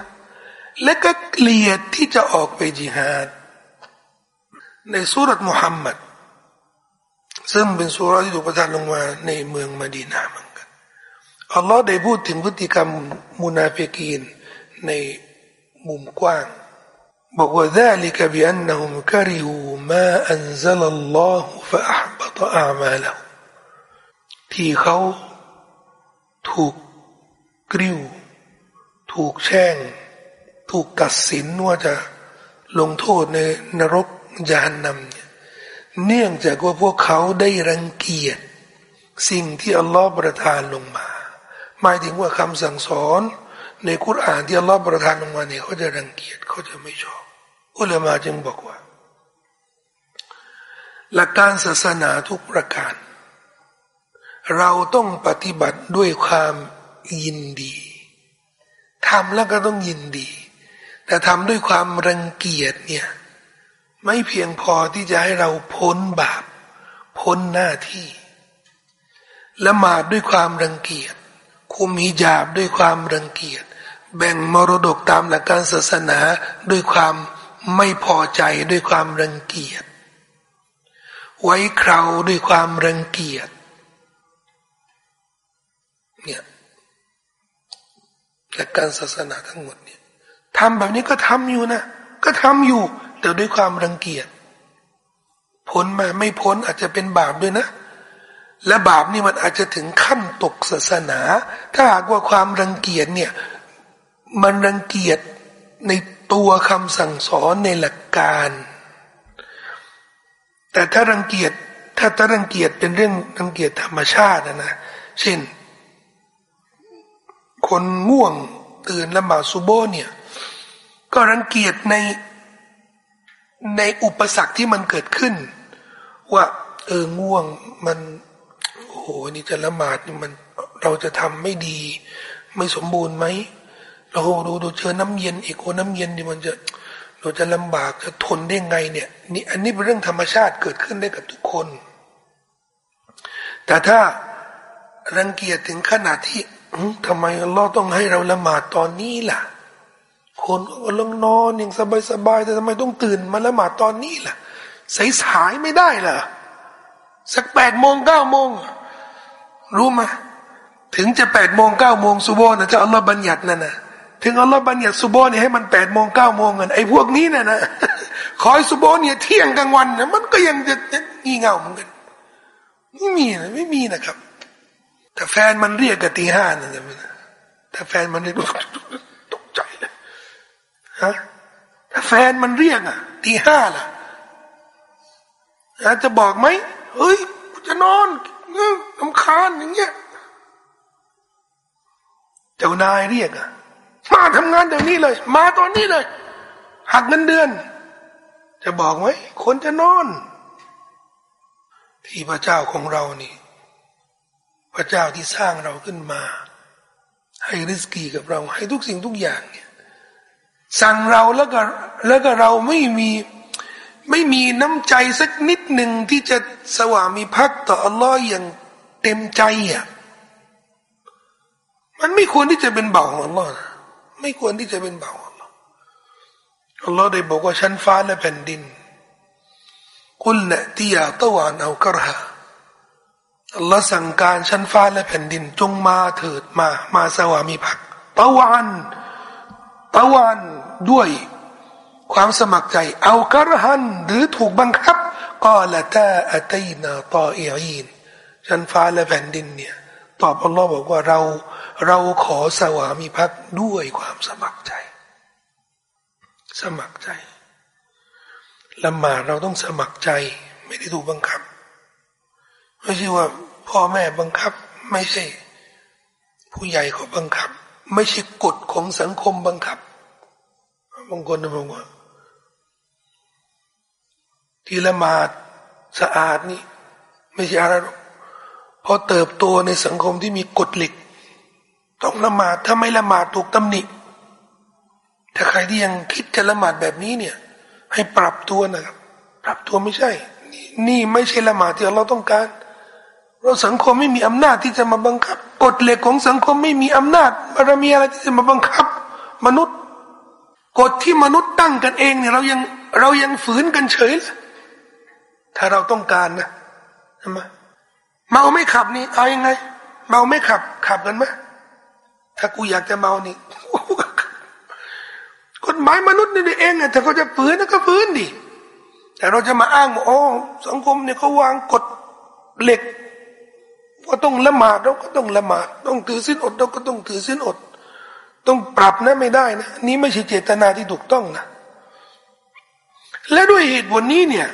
และก็เกลียดที่จะออกไปจิฮาดในสุรัตมุฮัมมัดซึ่งเป็นสุรษที่ถูกประทานลงมาในเมืองมดีนาเหมือนกันอัลลอฮ์ได้พูดถึงพฤติกรรมมุนาฟิกีนในมุมกว้าง บอกว่า ذلك بأنهم كرهوا ما أنزل الله فأحبط أعمالهم ที่เขาถูกกริ้วถูกแช่ง ถูกตัดสินว่าจะลงโทษในนรกยานนำเนื่องจากว่าพวกเขาได้รังเกียจสิ่งที่อัลลอฮฺประทานลงมา หมายถึงว่าคำสั่งสอน ในคุรานที่อัลลอฮ์ประทานลงมาเนี่ยเขาจะรังเกียจเขาจะไม่ชอบ อุลามาจึงบอกว่า หลักการศาสนาทุกประการ เราต้องปฏิบัติด้วยความยินดีทำแล้วก็ต้องยินดี แต่ทำด้วยความรังเกียจเนี่ยไม่เพียงพอที่จะให้เราพ้นบาป พ้นหน้าที่ละหมาดด้วยความรังเกียจ คุมฮิญาบด้วยความรังเกียจ แบ่งมรดกตามหลักการศาสนาด้วยความ ไม่พอใจด้วยความรังเกียจ ไว้คราวด้วยความรังเกียจ เนี่ยหลักการศาสนาทั้งหมดเนี่ยทำแบบนี้ก็ทำอยู่นะ ก็ทำอยู่ แต่ด้วยความรังเกียจพ้นมาไม่พ้นอาจจะเป็นบาปด้วยนะ และบาปนี่มันอาจจะถึงขั้นตกศาสนา ถ้าหากว่าความรังเกียจเนี่ย มันรังเกียจ ในตัวคำสั่งสอนในหลักการ แต่ถ้ารังเกียจถ้าถ้ารังเกียจเป็นเรื่องรังเกียจธรรมชาตินะเช่น คนง่วงตื่นละหมาดซุโบเนี่ย ก็รังเกียจในในอุปสรรคที่มันเกิดขึ้น ว่า เออง่วงมัน โอ้โหนี่จะละหมาดนี่มันเราจะทำไม่ดี ไม่สมบูรณ์ไหม เราดูดูเจอน้ำเย็นอีกโอ้น้ำเย็นนี่มันจะเราจะลำบากจะทนได้ไงเนี่ยนี่อันนี้เป็นเรื่องธรรมชาติเกิดขึ้นได้กับทุกคน แต่ถ้ารังเกียจถึงขนาดที่ทำไมเราต้องให้เราละหมาดตอนนี้ล่ะ คนก็ลงนอนอย่างสบายๆแต่ทำไมต้องตื่นมาละหมาดตอนนี้ล่ะสายสายไม่ได้ล่ะสักแปดโมงเก้าโมงรู้ไหมถึงจะแปดโมงเก้าโมงสุโบนะจะอัลลอฮ์บัญญัตินั่นนะ ถึงอัลลอฮ์บัญญัติสุโบเนี่ยให้มันแปดโมงเก้าโมงกันไอ้พวกนี้น่ะนะคอยสุโบเนี่ยเที่ยงกลางวันนะมันก็ยังจะงี่เง่าเหมือนกันไม่มีนะไม่มีนะครับ แต่แฟนมันเรียกกันตีห้านะแต่แฟนมันเรียกตกใจเลยฮะถ้าแฟนมันเรียกอะตีห้าล่ะจะบอกไหมเฮ้ยจะนอนลำคาญอย่างเงี้ย เจ้านายเรียกอะ มาทำงานเดี๋ยวนี้เลย มาตอนนี้เลย หักเงินเดือน จะบอกไหมคนจะนอน ที่พระเจ้าของเรานี่ พระเจ้าที่สร้างเราขึ้นมา ให้ริสกีกับเรา ให้ทุกสิ่งทุกอย่างเนี่ยสั่งเราแล้วก็แล้วก็เราไม่มีไม่มีน้ำใจสักนิดหนึ่งที่จะสวามีพักต่ออัลลอฮ์อย่างเต็มใจอะมันไม่ควรที่จะเป็นเบาของอัลลอฮ์นะ ไม่ควรที่จะเป็นเบาของอัลลอฮ์อัลลอฮ์ได้บอกว่าชั้นฟ้าและแผ่นดินกุลเนตียาตะวันเอากระหาอัลลอฮ์สั่งการชั้นฟ้าและแผ่นดิน จงมาเถิดมา มาสวามีพักตะวันตะวันด้วยความสมัครใจ เอากระหันหรือถูกบังคับก็ละตาอัตัยนาตอเอีนชั้นฟ้าและแผ่นดินเนี่ย ตอบอัลลอฮ์บอกว่าเรา เราขอสวามีพักด้วยความสมัครใจ สมัครใจละหมาดเราต้องสมัครใจ ไม่ได้ถูกบังคับ ไม่ใช่ว่าพ่อแม่บังคับ ไม่ใช่ ผู้ใหญ่เขาบังคับ ไม่ใช่กฎของสังคมบังคับบางคนบอกว่าที่ละหมาดสะอาดนี่ ไม่ใช่อะไรหรอกพอเติบโตในสังคมที่มีกฎเหล็ก ต้องละหมาดถ้าไม่ละหมาดถูกตำหนิ ถ้าใครที่ยังคิดจะละหมาดแบบนี้เนี่ย ให้ปรับตัวนะครับ ปรับตัวไม่ใช่ นี่ไม่ใช่ละหมาดที่เราต้องการ เราสังคมไม่มีอำนาจที่จะมาบังคับกฎเหล็กของสังคมไม่มีอำนาจบารมีอะไรที่จะมาบังคับ มนุษย์กฎที่มนุษย์ตั้งกันเองเนี่ยเรายังเรายังฝืนกันเฉยเลยถ้าเราต้องการนะใช่ไมเมาไม่ขับนี่เอาอยัางไง เมาไม่ขับขับกันไหม ถ้ากูอยากจะเมานี่กฎหมายมนุษย์นี่เองอะถ้าเขาจะฝืนก็ฝืนดิแต่เราจะมาอ้างว่าโอ้สังคมเนี่ยเขาวางกฎเหล็กว่าต้องละหมาดเราก็ต้องละหมาด ต้องถือสิ้นอดเราก็ต้องถือสิ้นอด ต้องปรับนะไม่ได้นะนี่ไม่ใช่เจตนาที่ถูกต้องนะและด้วยเหตุผลนี้เนี่ย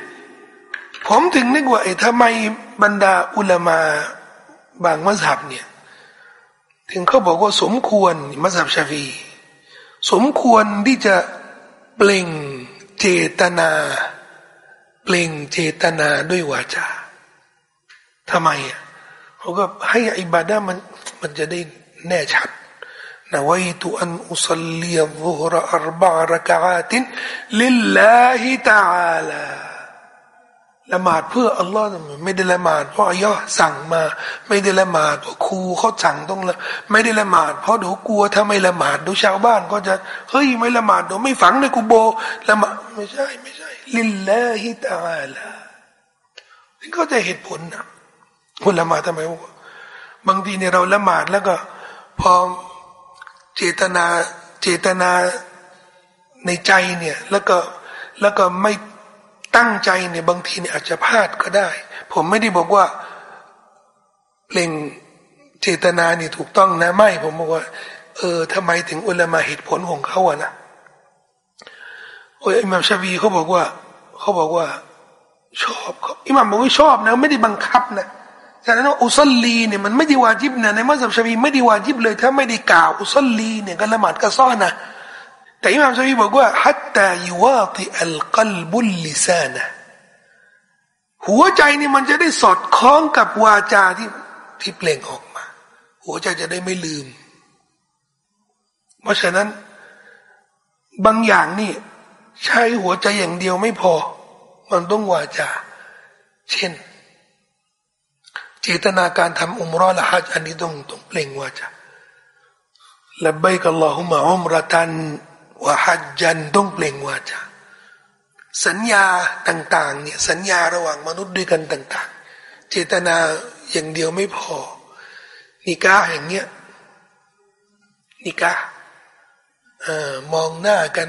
ผมถึงนึกว่าไอ้ทำไมบรรดาอุลามาบางมัสฮับเนี่ย ถึงเขาบอกว่าสมควรมัสยิดชาฟีสมควรที่จะเปล่งเจตนา เปล่งเจตนาด้วยวาจาทำไมอะเขาก็ให้อิบาดามันมันจะได้แน่ชัดนะวัยตุอันอุสลียซุฮรอัรบะรกาตินลิลลาฮิตาลา ละหมาดเพื่ออัลลอฮ์ไม่ได้ละหมาดเพราะอัลลอสั่งมา ไม่ได้ละหมาดเพราะครูเขาสั่งต้องละไม่ได้ละหมาดเพราะเดี๋ยวกลัวถ้าไม่ละหมาดดูชาวบ้านก็จะเฮ้ยไม่ละหมาดเดี๋ยวไม่ฝังในกุโบละหมาดไม่ใช่ไม่ใช่ ลิลลาฮิตาลานี่ก็จะเหตุผลนะคุณละหมาดทำไมบางทีเนี่ยเราละหมาดแล้วก็ พอเจตนาเจตนาในใจเนี่ย แล้วก็แล้วก็ไม่ ตั้งใจเนี่ยบางทีเนี่ยอาจจะพลาดก็ได้ ผมไม่ได้บอกว่าเพลงเจตนานี่ถูกต้องนะไม่ ผมบอกว่า เออทำไมถึงอุลามาเหตุผลของเขาอะนะโอ้ยอิมามชาวีเขาบอกว่าเขาบอกว่า ชอบเขาอิมามบอกว่าชอบนะ ไม่ได้บังคับนะฉะนั้นอุสลีเนี่ยมันไม่ได้วาจิบนะในมัสยิดชาวีไม่ได้วาจิบเลย ถ้าไม่ได้กล่าวอุสลีเนี่ยก็ละหมาดก็ซ้อนนะ แต่อิหม่ามชาฟีบอกว่าฮัตตายูวาติอัลกลบุลลิซานะหัวใจนี่มันจะได้สอดคล้องกับวาจาที่ที่เปล่งออกมา หัวใจจะได้ไม่ลืม เพราะฉะนั้นบางอย่างนี่ ใช้หัวใจอย่างเดียวไม่พอ มันต้องวาจา เช่น เจตนาการทำอุมรอละฮัจอันนี้ต้องต้องเปล่งวาจาละใบกัลลอฮุมะอุมรตัน ว่าฮัจจันต้องเปล่งวาจาสัญญาต่างๆเนี่ยสัญญาระหว่างมนุษย์ด้วยกันต่าง ๆ เจตนาอย่างเดียวไม่พอ นิกาอย่างเงี้ยนิกาเอ่อมองหน้ากัน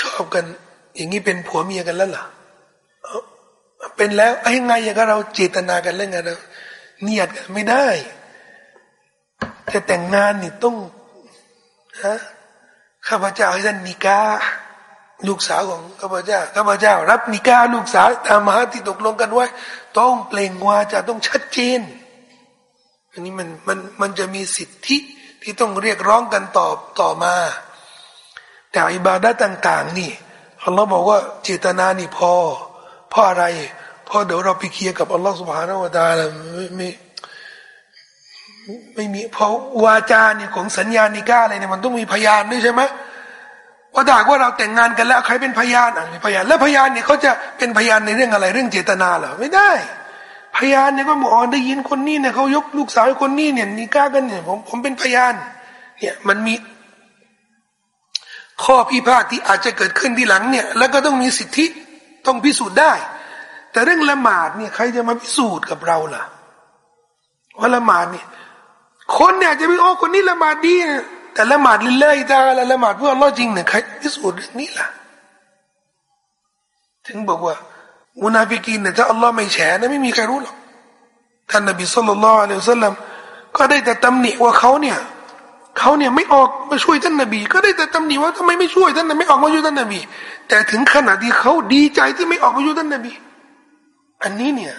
ชอบกัน อย่างนี้เป็นผัวเมียกันแล้วเหรอเป็นแล้วไอ้ไงอย่างเราเจตนากันแล้วไงเราเนียดกันไม่ได้แต่แต่งงานนี่ต้องฮะ ข้าพเจ้าให้ท่านนิกาลูกสาวของข้าพเจ้าข้าพเจ้า รับนิกาลูกสาวตามมาที่ตกลงกันไว้ ต้องเปล่งวาจาต้องชัดเจนอันนี้มันมันมันจะมีสิทธิที่ต้องเรียกร้องกันต่อต่อมา แต่อิบาดะต่าง ๆ นี่อัลลอฮ์บอกว่าเจตนานี่พอเพราะอะไรเพราะเดี๋ยวเราไปเคลียร์กับอัลลอฮ์สุบฮานาวะตาลไม่ ไม่มีเพราะวาจาเนี่ยของสัญญานิก้าอะไรเนี่ยมันต้องมีพยานด้วยใช่ไหมว่าถ้าว่าเราแต่งงานกันแล้วใครเป็นพยานอะพยานแล้วพยานเนี่ยเขาจะเป็นพยานในเรื่องอะไรเรื่องเจตนาเหรอไม่ได้ พยานเนี่ยก็บอกอ๋อได้ยินคนนี้เนี่ยเขายกลูกสาวคนนี้เนี่ยนิก้ากันเนี่ยผมผมเป็นพยาน เนี่ยมันมีข้อพิพาทที่อาจจะเกิดขึ้นทีหลังเนี่ย แล้วก็ต้องมีสิทธิต้องพิสูจน์ได้ แต่เรื่องละหมาดเนี่ยใครจะมาพิสูจน์กับเราล่ะว่าละหมาดเนี่ย คนเนี่ยจะไปโอ้คนนี้ละหมาดดีแต่ละหมาดลิลเลยตาละละหมาดเพื่ออัลลอฮ์จริงเนี่ยใครพิสูจน์เรื่องนี้ล่ะ ถึงบอกว่ามุนาฟิกีนเนี่ยถ้าอัลลอฮ์ไม่แฉนะไม่มีใครรู้หรอกท่านนบี صلى الله عليه وسلمก็ได้แต่ตำหนิว่าเขาเนี่ยเขาเนี่ยไม่ออกมาช่วยท่านนบี ก็ได้แต่ตำหนิว่าทำไมไม่ช่วยท่านนไม่ออกมาช่วยท่านนบี แต่ถึงขนาดที่เขาดีใจที่ไม่ออกมาช่วยท่านนบี อันนี้เนี่ย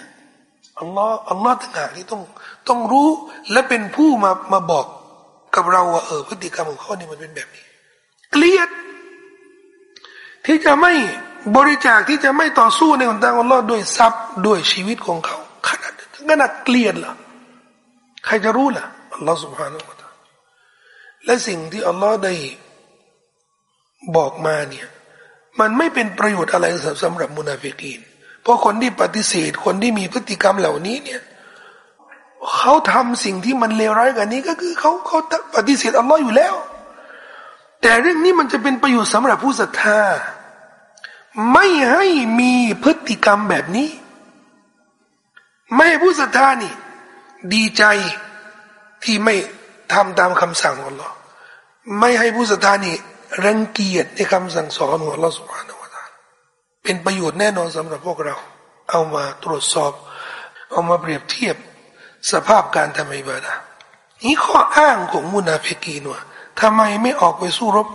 อัลลอฮ์อัลลอฮ์ต่างหากที่ต้อง ต้องรู้และเป็นผู้มามาบอกกับเราว่าเออพฤติกรรมของเขาเนี่ยมันเป็นแบบนี้ เกลียด ที่จะไม่บริจาคที่จะไม่ต่อสู้ในหนทางอัลลอฮ์ด้วยทรัพย์ด้วยชีวิตของเขาขนาดขนาดเกลียดล่ะใครจะรู้ล่ะอัลลอฮฺสุบฮานาอัลลอฮฺและสิ่งที่อัลลอฮฺได้บอกมาเนี่ยมันไม่เป็นประโยชน์อะไรสำหรับมุนาฟิกีนเพราะคนที่ปฏิเสธคนที่มีพฤติกรรมเหล่านี้เนี่ย เขาทำสิ่งที่มันเลวร้ายกว่านี้ก็คือเขาเขาปฏิเสธอัลลอฮ์อยู่แล้ว แต่เรื่องนี้มันจะเป็นประโยชน์สำหรับผู้ศรัทธา ไม่ให้มีพฤติกรรมแบบนี้ ไม่ให้ผู้ศรัทธานี่ ดีใจที่ไม่ทำตามคำสั่งของอัลลอฮ์ไม่ให้ผู้ศรัทธานี่รังเกียจในคำสั่งสอนของอัลลอฮ์สุบฮานาวะตาเป็นประโยชน์แน่นอนสำหรับพวกเรา เอามาตรวจสอบ เอามาเปรียบเทียบ สภาพการทำอิบาดะนี่ข้ออ้างของมุนาฟิกีนว่าทำไมไม่ออกไปสู้รบ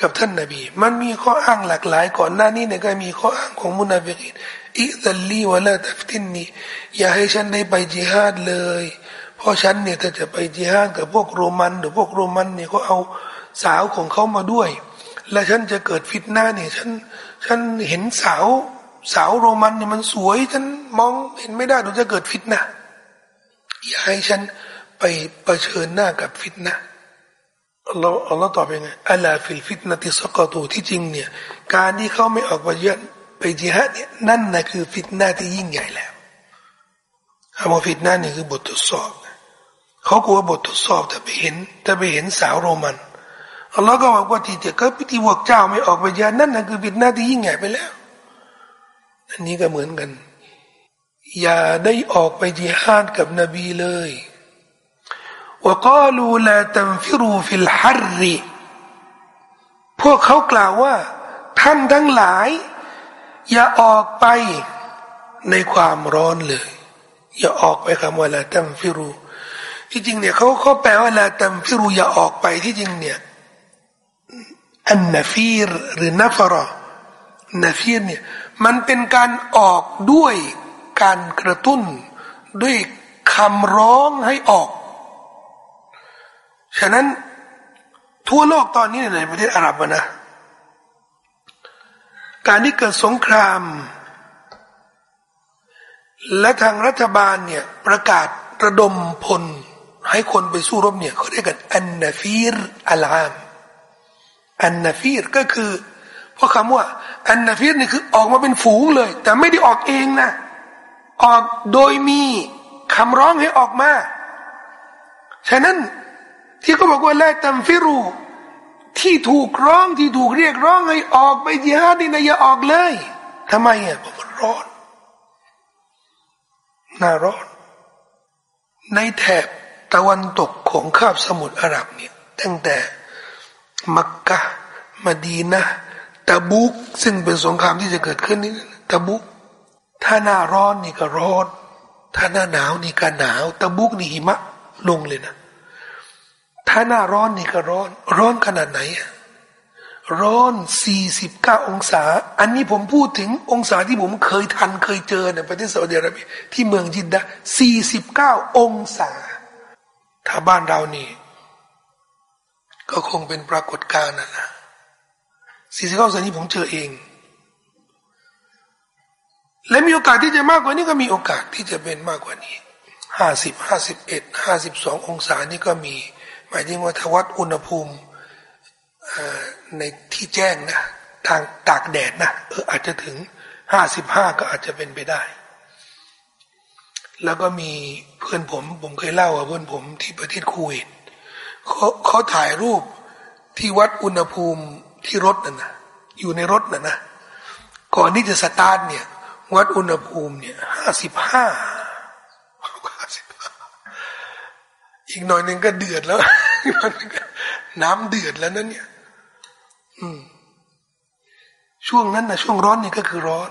กับท่านนาบี มันมีข้ออ้างหลากหลาย ก่อนหน้านี้เนี่ยก็มีข้ออ้างของมุนาฟิกีนอิซัลลีวะลาตัฟตินนีอย่าให้ฉันได้ไปจิฮาดเลย เพราะฉันเนี่ยถ้าจะไปจิฮาดกับพวกโรมันหรือพวกโรมันเนี่ยเขาเอาสาวของเขามาด้วย และฉันจะเกิดฟิตหน้าเนี่ยฉันฉันเห็นสาวสาวโรมันเนี่ยมันสวย ฉันมองเห็นไม่ได้หนูจะเกิดฟิตนะ อย่าให้ฉันไปเผชิญหน้ากับฟิตนะอัลลอฮ์อัลลอฮ์ตอบยังไงألا في الفتنة سقطواที่จริงเนี่ย การที่เขาไม่ออกไปเยือนไปจิฮัดเนี่ยนั่นนะคือฟิตนะที่ยิ่งใหญ่แล้วคำว่าฟิตนะนี่คือบททดสอบเขากลัวบททดสอบแต่ไปเห็นแต่ไปเห็นสาวโรมันอัลลอฮ์ก็บอกว่าที่จะก็พิธีวกเจ้าไม่ออกไปเยือนนั่นนะคือฟิตนาที่ยิ่งใหญ่ไปแล้ว อันนี้ก็เหมือนกัน อย่าได้ออกไปจิฮาดกับนบีเลยว่าก็ลูลาตัมฟิรูฟิลฮัรริพวกเขากล่าวว่า ท่านทั้งหลาย อย่าออกไปในความร้อนเลย อย่าออกไปคำว่าลาตัมฟิรูที่จริงเนี่ยเขาเขาแปลว่าลาตัมฟิรูอย่าออกไปที่จริงเนี่ยอันนฟีรหรือนัฟรอนฟีรเนี่ยมันเป็นการออกด้วย การกระตุ้นด้วยคำร้องให้ออก ฉะนั้นทั่วโลกตอนนี้ในประเทศอาหรับนะ การที่เกิดสงคราม และทางรัฐบาลเนี่ยประกาศระดมพลให้คนไปสู้รบเนี่ยเขาเรียกกันอันนาฟีรอัลามอันนาฟีรก็คือ เพราะคำว่า อันนาฟิรนี่คือออกมาเป็นฝูงเลย แต่ไม่ได้ออกเองนะ ออกโดยมีคำร้องให้ออกมา ฉะนั้นที่เขาบอกว่าแลตัมฟิรู ที่ถูกร้องที่ถูกเรียกร้องให้ออกไปยิฮาดนี่นะอย่าออกเลยทำไมอะเพราะมันร้อนหน้าร้อน ในแถบตะวันตกของคาบสมุทรอาหรับเนี่ยตั้งแต่มักกะมาดีนะตะบุกซึ่งเป็นสงครามที่จะเกิดขึ้นนี่ตะบุก ถ้าหน้าร้อนนี่ก็ร้อน ถ้าหน้าหนาวนี่ก็หนาว ตะบุกนี่หิมะลงเลยนะ ถ้าหน้าร้อนนี่ก็ร้อน ร้อนขนาดไหนอะร้อนสี่สิบเก้าองศา อันนี้ผมพูดถึงองศาที่ผมเคยทันเคยเจอในประเทศซาอุดิอาระเบียที่เมืองจิดดะสี่สิบเก้าองศา ถ้าบ้านเรานี่ ก็คงเป็นปรากฏการณ์นะนะสี่สิบเก้าสันนี้ผมเจอเอง และมีโอกาสที่จะมากกว่านี้ก็มีโอกาสที่จะเป็นมากกว่านี้ห้าสิบห้าสิบเอ็ดห้าสิบสององศานี่ก็มี หมายถึงว่าทวัดอุณหภูมิในที่แจ้งนะทางตากแดดนะเอออาจจะถึงห้าสิบห้าก็อาจจะเป็นไปได้ แล้วก็มีเพื่อนผม ผมเคยเล่าว่าเพื่อนผมที่ประเทศคูเวตเขาเขาถ่ายรูปที่วัดอุณหภูมิที่รถน่ะนะอยู่ในรถน่ะนะก่อนที่จะสตาร์ทเนี่ย วัดอุณหภูมิเนี่ยห้าสิบห้าอีกหน่อยหนึ่งก็เดือดแล้ว น้ำเดือดแล้วนั่นเนี่ย อืม ช่วงนั้นนะช่วงร้อนนี่ก็คือร้อน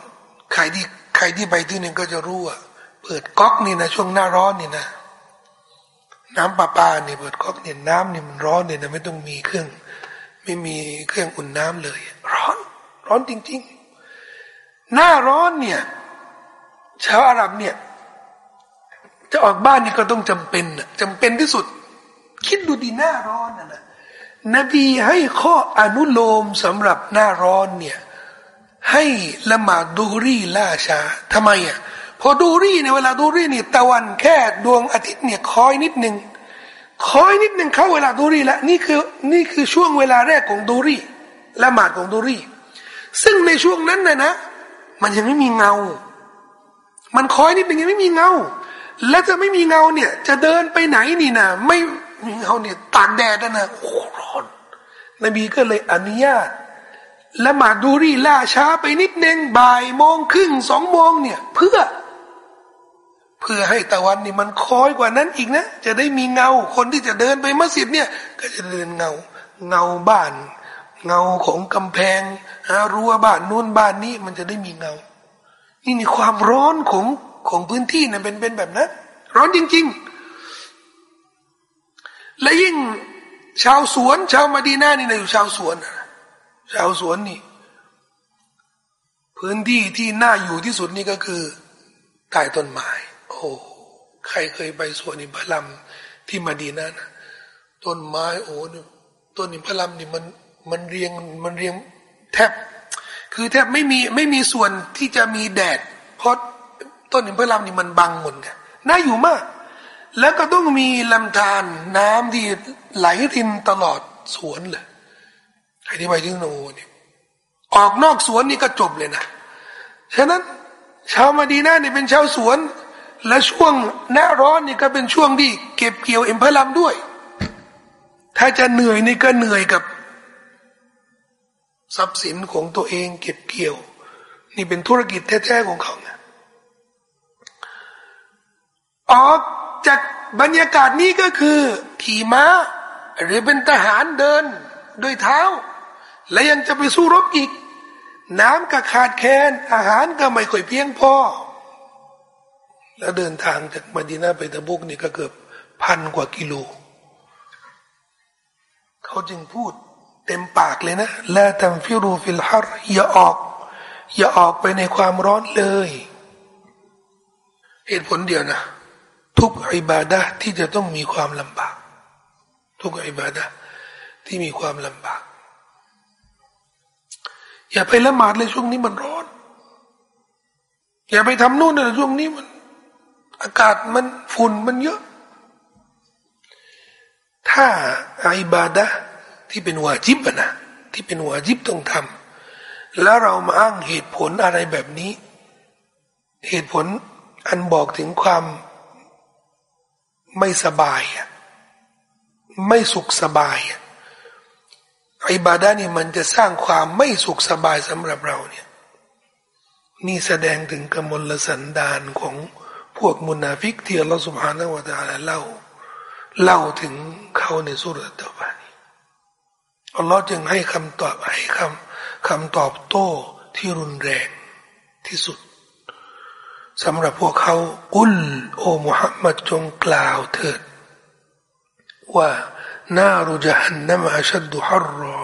ใครที่ใครที่ไปที่นึงก็จะรู้อะเปิดก๊อกนี่นะช่วงหน้าร้อนนี่นะน้ำประปาเนี่ยเปิดก๊อกเนี่ยน้ำเนี่ยมันร้อนเนี่ยนะไม่ต้องมีเครื่อง ไม่มีเครื่องอุ่นน้ำเลย ร้อน ร้อนจริง ๆ หน้าร้อนเนี่ยชาวอาหรับเนี่ย จะออกบ้านนี่ก็ต้องจำเป็นจำเป็นที่สุด คิดดูดีหน้าร้อนนะนะนบีให้ข้ออนุโลมสำหรับหน้าร้อนเนี่ย ให้ละหมาดดูรี่ล่าช้าทำไมอะพอดูรี่เนี่ยเวลาดูรี่นี่ตะวันแค่ดวงอาทิตย์เนี่ยคอยนิดหนึ่งคอยนิดหนึ่งเข้าเวลาดูรีแล้วนี่คือนี่คือช่วงเวลาแรกของดูรี่ละหมาดของดูรี่ ซึ่งในช่วงนั้นนะนะ มันยังไม่มีเงา มันคอยนิดหนึ่งยังไม่มีเงา และจะไม่มีเงาเนี่ย จะเดินไปไหนนี่นะไม่มีเงาเนี่ยตากแดดนะโอ้ร้อน นบีก็เลยอนุญาตละหมาดดูรีล่าช้าไปนิดหนึ่งบ่ายโมงครึ่งสองโมงเนี่ย เพื่อ เพื่อให้ตะวันนี่มันคอยกว่านั้นอีกนะ จะได้มีเงาคนที่จะเดินไปมัสยิดเนี่ย ก็จะเดินเงา เงาบ้าน เงาของกำแพงรั้วบ้านนู้นบ้านนี้มันจะได้มีเงา นี่นี่ความร้อนของของพื้นที่นี่ยเป็นเป็นแบบนั้นร้อนจริง ๆ และยิ่งชาวสวน ชาวมาดีนานี่นะอยู่ชาวสวนชาวสวนนี่ พื้นที่ที่น่าอยู่ที่สุดนี่ก็คือใต้ต้นไม้โอ้ใครเคยไปสวนอิมพลัมที่มาดีนานะต้นไม้โอ้ต้นอิมพลัมนี่มัน มันเรียงมันเรียงแทบ คือแทบไม่มีไม่มีส่วนที่จะมีแดดเพราะต้นอิมพลัมนี่มันบังหมดไงน่าอยู่มาก แล้วก็ต้องมีลำธารน้ำที่ไหลรินตลอดสวนเลยใครที่ไปที่โนเนี่ยออกนอกสวนนี่ก็จบเลยนะ ฉะนั้นชาวมาดีนาเนี่ยเป็นชาวสวน และช่วงหน้าร้อนนี่ก็เป็นช่วงที่เก็บเกี่ยวเอ็มพลัมด้วย ถ้าจะเหนื่อยนี่ก็เหนื่อยกับ ทรัพย์สินของตัวเองเก็บเกี่ยว นี่เป็นธุรกิจแท้ๆของเขานะออกจากบรรยากาศนี้ก็คือ ขี่ม้า หรือเป็นทหารเดินด้วยเท้า และยังจะไปสู้รบอีก น้ำก็ขาดแคลนอาหารก็ไม่ค่อยเพียงพอแล้วเดินทางจากมาดีนาไปตะบุกนี่ก็เกือบพันกว่ากิโล เขาจึงพูด เต็มปากเลยนะلا تنفروا في الحرอย่าออก อย่าออกไปในความร้อนเลย เหตุผลเดียวนะ ทุกอิบาดะที่จะต้องมีความลำบาก ทุกอิบาดะที่มีความลำบาก อย่าไปละหมาดเลยช่วงนี้มันร้อน อย่าไปทำนู่นเลยช่วงนี้มัน อากาศมันฝุ่นมันเยอะ ถ้าอิบาดะ ที่เป็นวาจิบนะที่เป็นวาจิบต้องทำแล้วเรามาอ้างเหตุผลอะไรแบบนี้ เหตุผลอันบอกถึงความไม่สบาย ไม่สุขสบายอิบาดานี่มันจะสร้างความไม่สุขสบายสำหรับเราเนี่ยนี่แสดงถึงกมลสันดานของพวกมุนาฟิกที่อัลลอฮฺสุบฮานาวะตาลาเล่าเล่าถึงเขาในสุรตะบานี อัลลอฮ์จึงให้คำตอบให้คำคำตอบโต้ที่รุนแรงที่สุดสำหรับพวกเขาอุลโอมุฮัมมัดจงกล่าวเถิด ว่านารุจฮันนัมอัชดุฮารรอ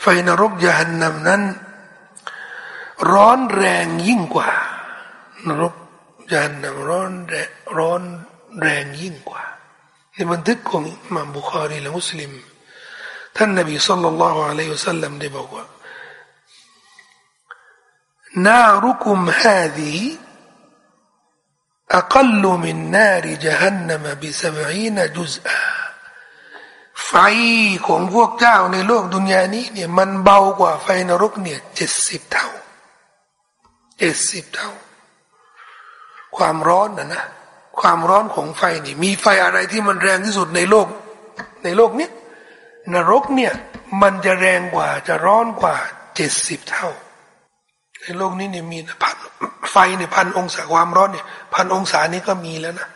ไฟนรกจฮันนัมนั้น ร้อนแรงยิ่งกว่า นรกจฮันนัมร้อนแรงร้อนแรงยิ่งกว่า ในบันทึกของมามบุคารีและมุสลิม ท่านนบีสัลลัลลอฮุอะลัยฮิวสัลลัมได้บอกว่านารุกุมฮาดี أقل من نار جهنم بسبعين جزءا ไฟของพวกเจ้าในโลกดุนยานี้เนี่ยมันเบากว่าไฟนรกเนี่ยเจ็ดสิบเท่าเจ็ดสิบเท่า ความร้อนนะนะ ความร้อนของไฟนี่ มีไฟอะไรที่มันแรงที่สุดในโลก ในโลกเนี้ย นรกเนี่ย มันจะแรงกว่าจะร้อนกว่าเจ็ดสิบเท่า ในโลกนี้เนี่ยมีพันไฟเนี่ยพันองศาความร้อนเนี่ยพันองศานี้ก็มีแล้วนะ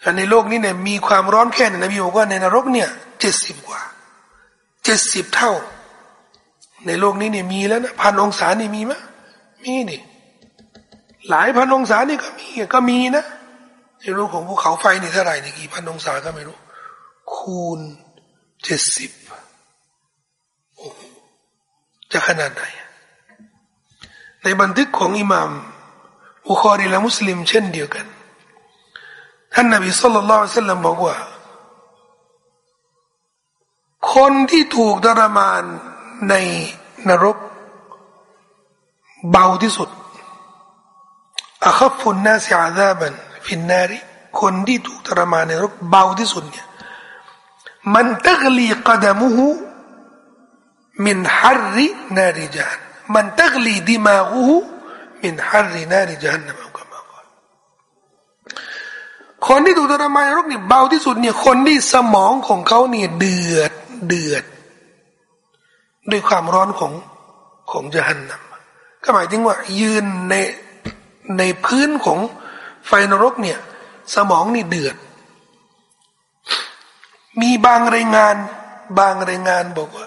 แต่ในโลกนี้เนี่ยมีความร้อนแค่ไหนนบีบอกว่าในนรกเนี่ยเจ็ดสิบกว่าเจ็ดสิบเท่า ในโลกนี้เนี่ยมีแล้วนะพันองศานี่มีไหมมีนี่หลายพันองศานี่ก็มีก็มีนะในโลกของภูเขาไฟนี่เท่าไหร่นี่กี่พันองศาก็ไม่รู้ คูณ เจ็ดสิบจะขนาดไหน ในบันทึกของอิหม่ามบุคอรีและมุสลิมเช่นเดียวกัน ท่านนบีสุลต่านสัลลัมบอกว่า คนที่ถูกทรมานในนรก เบาที่สุดอาคัฟุนนาสิอาซาบันฟินนาริคนที่ถูกทรมานในนรกเบาที่สุดเนี่ย มันตักลีกดมุหูมินฮารินาริจานมันตักลีดิมาหูมินฮารินาริจานนะก็มาก่อนคนที่ถูกทรมานรกนี่เบาที่สุดเนี่ยคนที่สมองของเขาเนี่ยเดือดเดือด ด้วยความร้อนของของจหันนำก็หมายถึงว่ายืนในในพื้นของไฟนรกเนี่ย สมองนี่เดือด มีบางรายงาน บางรายงานบอกว่า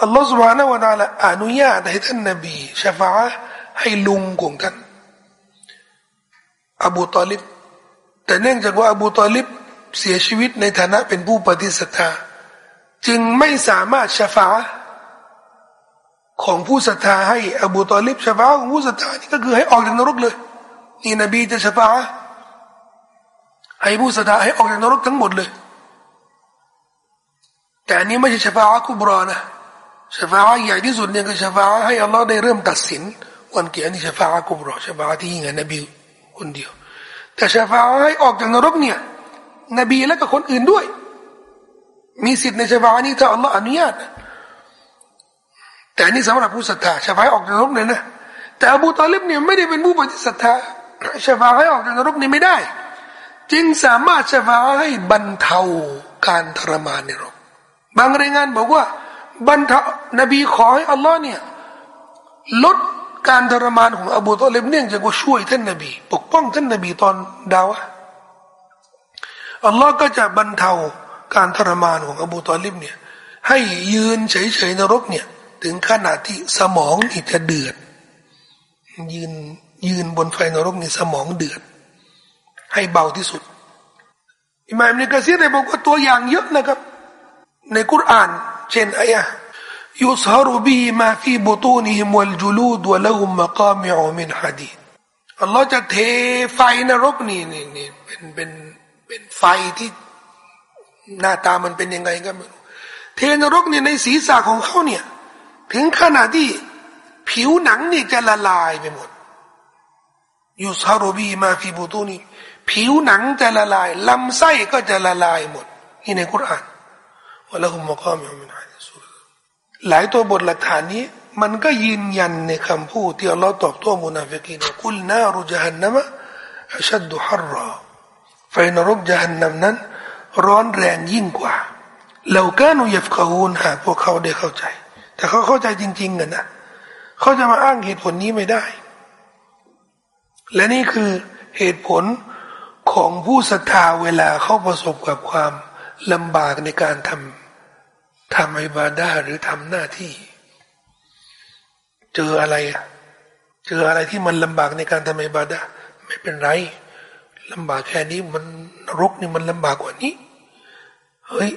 อัลลอฮฺสุบานาวะตาละอนุญาตให้ท่านนบีชฟาให้ลุงของท่านอบูตอลิบแต่เนื่องจากว่าอบูตอลิบเสียชีวิตในฐานะเป็นผู้ปฏิสัทธาจึงไม่สามารถชฟาของผู้ศรัทธาให้อบูตอลิบชฟาของผู้ศรัทธานี่ก็คือให้ออกจากนรกเลย นี่นบีจะชฟา ให้ผู้ศรัทธาให้ออกจากนรกทั้งหมดเลย แต่อันนี้ไม่ใช่ชฟาคุบรอนะชฟาใหญ่ที่สุดเนี่ยคือชฟาให้อัลลอฮ์ได้เริ่มตัดสิน วันเกียรติชฟาคุบรอชฟาที่ยิ่งนบีคนเดียว แต่ชฟาให้ออกจากนรกเนี่ย นบีและก็คนอื่นด้วย มีสิทธิ์ในชฟานี้ถ้าอัลลอฮ์อนุญาตแต่นี่สำหรับผู้ศรัทธาชฟาออกจากนรกเนี่ยนะแต่อบูตอลิบเนี่ยไม่ได้เป็นผู้ปฏิศรัทธาชฟาให้ออกจากนรกนี่ไม่ได้ จึงสามารถชฟาให้บรรเทาการทรมานในนรกบางรายงานบอกว่าบรรเทานบีขอให้อัลลอฮ์เนี่ยลดการทรมานของอบูตอลิบเนื่องจากว่าช่วยท่านนบี ปกป้องท่านนบีตอนดาวะอัลลอฮ์ก็จะบรรเทาการทรมานของอบูตอลิบเนี่ยให้ยืนเฉยๆนรกเนี่ยถึงขนาดที่สมองนี่จะเดือดยืนยืนบนไฟนรกนี่สมองเดือด ให้เบาที่สุด อิมามนิกะซีรได้บอกว่าตัวอย่างเยอะนะครับ ในกุรอาน เช่นอายะยุสฮารุบีมาฟีบุตูนิฮิมวัลจุลูดวะละหุมมะกามิอุมินฮะดีอัลลอฮ์จะเทไฟนรกนี่นี่นี่เป็นเป็นเป็นไฟที่หน้าตามันเป็นยังไงก็ไม่รู้เทนรกเนี่ยในศีรษะของเขาเนี่ย ถึงขนาดที่ผิวหนังนี่จะละลายไปหมดيصهر به ما في بطونهم ผิวหนังจะละลายลำไส้ก็จะละลายหมดนี่ในคุรานว่าلهم مقامع من حديدหลายตัวบทหลักฐานนี้ มันก็ยืนยันในคำพูดที่อัลลอฮ์ตอบโต้มุนาฟิกีนกุลนารุจฮันนัมะชัดดุฮารรอไฟนรกจฮันนัมนั้น ร้อนแรงยิ่งกว่าเรากานุยฟกาฮูนหากพวกเขาได้เข้าใจ แต่เขาเข้าใจจริงๆกันนะเขาจะมาอ้างเหตุผลนี้ไม่ได้ และนี่คือเหตุผล ของผู้ศรัทธาเวลาเขาประสบกับความลำบากในการทำทำอิบาดาหรือทำหน้าที่ เจออะไรเจออะไรที่มันลำบากในการทำอิบาดาไม่เป็นไรลำบากแค่นี้มันรกนี่มันลำบากกว่านี้ เฮ้ย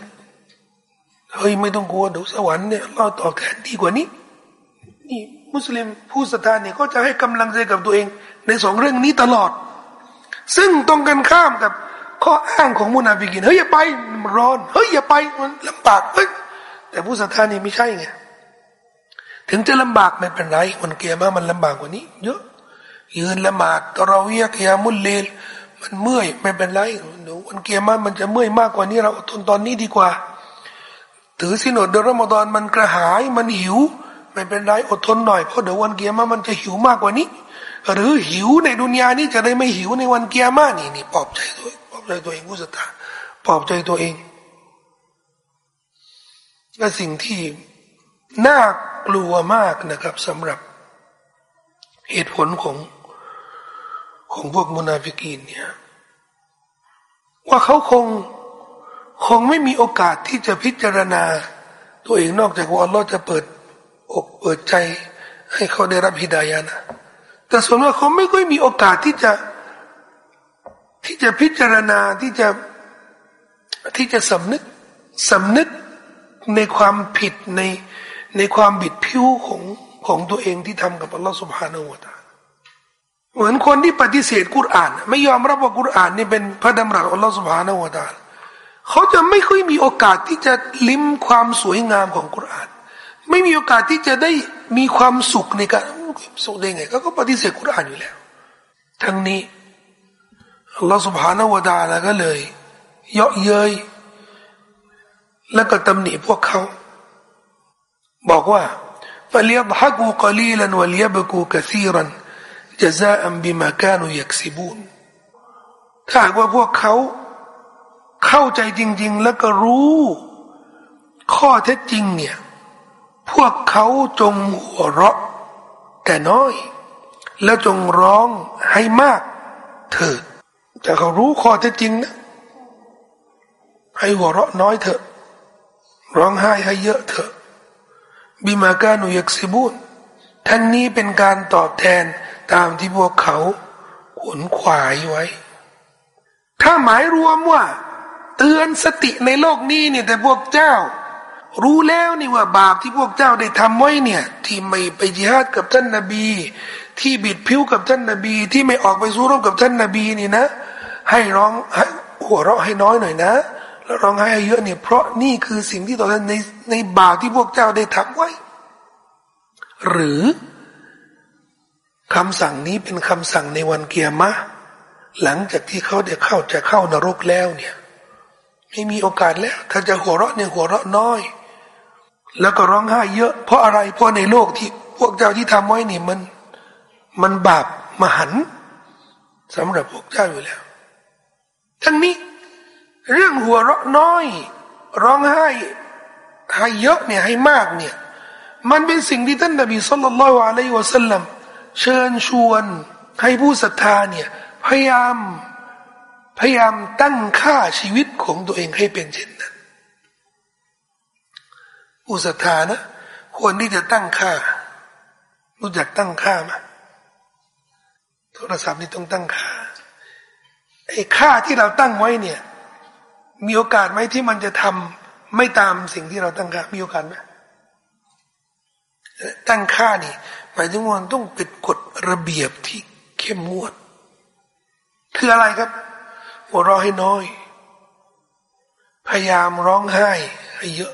เฮ้ยไม่ต้องกลัวเดี๋ยวสวรรค์เนี่ยเราต่อแทนดีกว่านี้ นี่ มุสลิมผู้ศรัทธาเนี่ยก็จะให้กำลังใจกับตัวเอง ในสองเรื่องนี้ตลอด ซึ่งตรงกันข้ามกับข้ออ้างของมุนาฟิกินเฮ้ยอย่าไปมันร้อนเฮ้ยอย่าไปมันลำบากเฮ้ยแต่ผู้ศรัทธานี่ไม่ใช่ไงถึงจะลำบากไม่เป็นไรวันกิยามะฮ์มันลำบากกว่านี้ เยอะยืนละหมาดตะรอเวียะห์กิยามุลลัยล์มันเมื่อยไม่เป็นไรเดี๋ยววันกิยามะฮ์มันจะเมื่อยมากกว่านี้เราอดทนตอนนี้ดีกว่า ถือศีลอดเดือนรอมฎอนมันกระหายมันหิว ไม่เป็นไรอดทนหน่อยเพราะเดี๋ยววันกิยามะฮ์มันจะหิวมากกว่านี้ หรือหิวในดุนยานี้จะได้ไม่หิวในวันเกียร์มานี่นี่ปลอบใจตัวปลอบใจตัวเองผู้ศรัทธาปลอบใจตัวเองและสิ่งที่น่ากลัวมากนะครับสำหรับเหตุผลของของพวกมุนาฟิกีนเนี่ยว่าเขาคงคงไม่มีโอกาสที่จะพิจารณา ตัวเองนอกจากว่าอัลลอฮ์จะเปิดอกเปิดใจ ให้เขาได้รับฮิดายานะ แต่ส่วนมากเขาไม่ค่อยมีโอกาสที่จะที่จะพิจารณาที่จะที่จะสำนึกสำนึกในความผิดในในความบิดผิวของของตัวเองที่ทำกับอัลลอฮฺสุบฮานาวะตาเหมือนคนที่ปฏิเสธกุรอาน ไม่ยอมรับว่ากุรอานนี่เป็นพระดำรัสอัลลอฮฺสุบฮานาวะตาเขาจะไม่ค่อยมีโอกาสที่จะลิ้มความสวยงามของกุรอาน ไม่มีโอกาสที่จะได้มีความสุขในการ สู้ได้ไงก็ก็ปฏิเสธกุรานอยู่แล้ว ทั้งนี้อัลลอฮฺสุบฮานาวดาละก็เลย เยาะเย้ยแล้วก็ตำหนิพวกเขา บอกว่าฟะเลียบฮักูกลีลันวะเลียบกูกะซีรันจะซาอัมบิมาคานุยักซิบูนถ้าว่าพวกเขาเข้าใจจริง ๆ แล้วก็รู้ ข้อเท็จจริงเนี่ย พวกเขาจงหัวเราะ แต่น้อย แล้วจงร้องให้มากเถิดแต่เขารู้ข้อเท็จจริงนะ ให้หัวเราะน้อยเถอะ ร้องไห้ให้เยอะเถอะบิมากานุยักซิบุนท่านนี้เป็นการตอบแทนตามที่พวกเขาขวนขวายไว้ ถ้าหมายรวมว่า เตือนสติในโลกนี้เนี่ยแต่พวกเจ้า รู้แล้วนี่ว่าบาปที่พวกเจ้าได้ทำไว้เนี่ย ที่ไม่ไปจิฮาดกับท่านนาบี ที่บิดผิวกับท่านนาบี ที่ไม่ออกไปสู้รบกับท่านนาบีนี่นะ ให้ร้องให้หัวเราะให้น้อยหน่อยนะ แล้วร้องไห้เยอะเนี่ยเพราะนี่คือสิ่งที่ต่อท่านในในบาปที่พวกเจ้าได้ทำไว้ หรือคำสั่งนี้เป็นคำสั่งในวันเกียร์มะ หลังจากที่เขาได้เข้าจะเข้านรกแล้วเนี่ย ไม่มีโอกาสแล้ว ถ้าจะหัวเราะเนี่ยหัวเราะน้อย แล้วก็ร้องไห้เยอะ เพราะอะไร เพราะในโลกที่พวกเจ้าที่ทำไว้นี่มัน มันบาปมหันสำหรับพวกเจ้าอยู่แล้ว ทั้งนี้ เรื่องหัวเราะน้อย ร้องไห้ให้เยอะเนี่ยให้มากเนี่ย มันเป็นสิ่งที่ท่านนบีสุลต่านละอะลัยวะสัลลัมเชิญชวนให้ผู้ศรัทธาเนี่ยพยายามพยายามตั้งค่าชีวิตของตัวเองให้เป็นเช่น ผู้ศรัทธานะควรที่จะตั้งค่า รู้จักตั้งค่าไหมโทรศัพท์นี่ต้องตั้งค่าไอ้ค่าที่เราตั้งไว้เนี่ย มีโอกาสไหมที่มันจะทำไม่ตามสิ่งที่เราตั้งค่ามีโอกาสไหมตั้งค่านี่หมายถึงว่าต้องเป็นกฎระเบียบที่เข้มงวด คืออะไรครับหัวเราะให้น้อย พยายามร้องไห้ให้เยอะ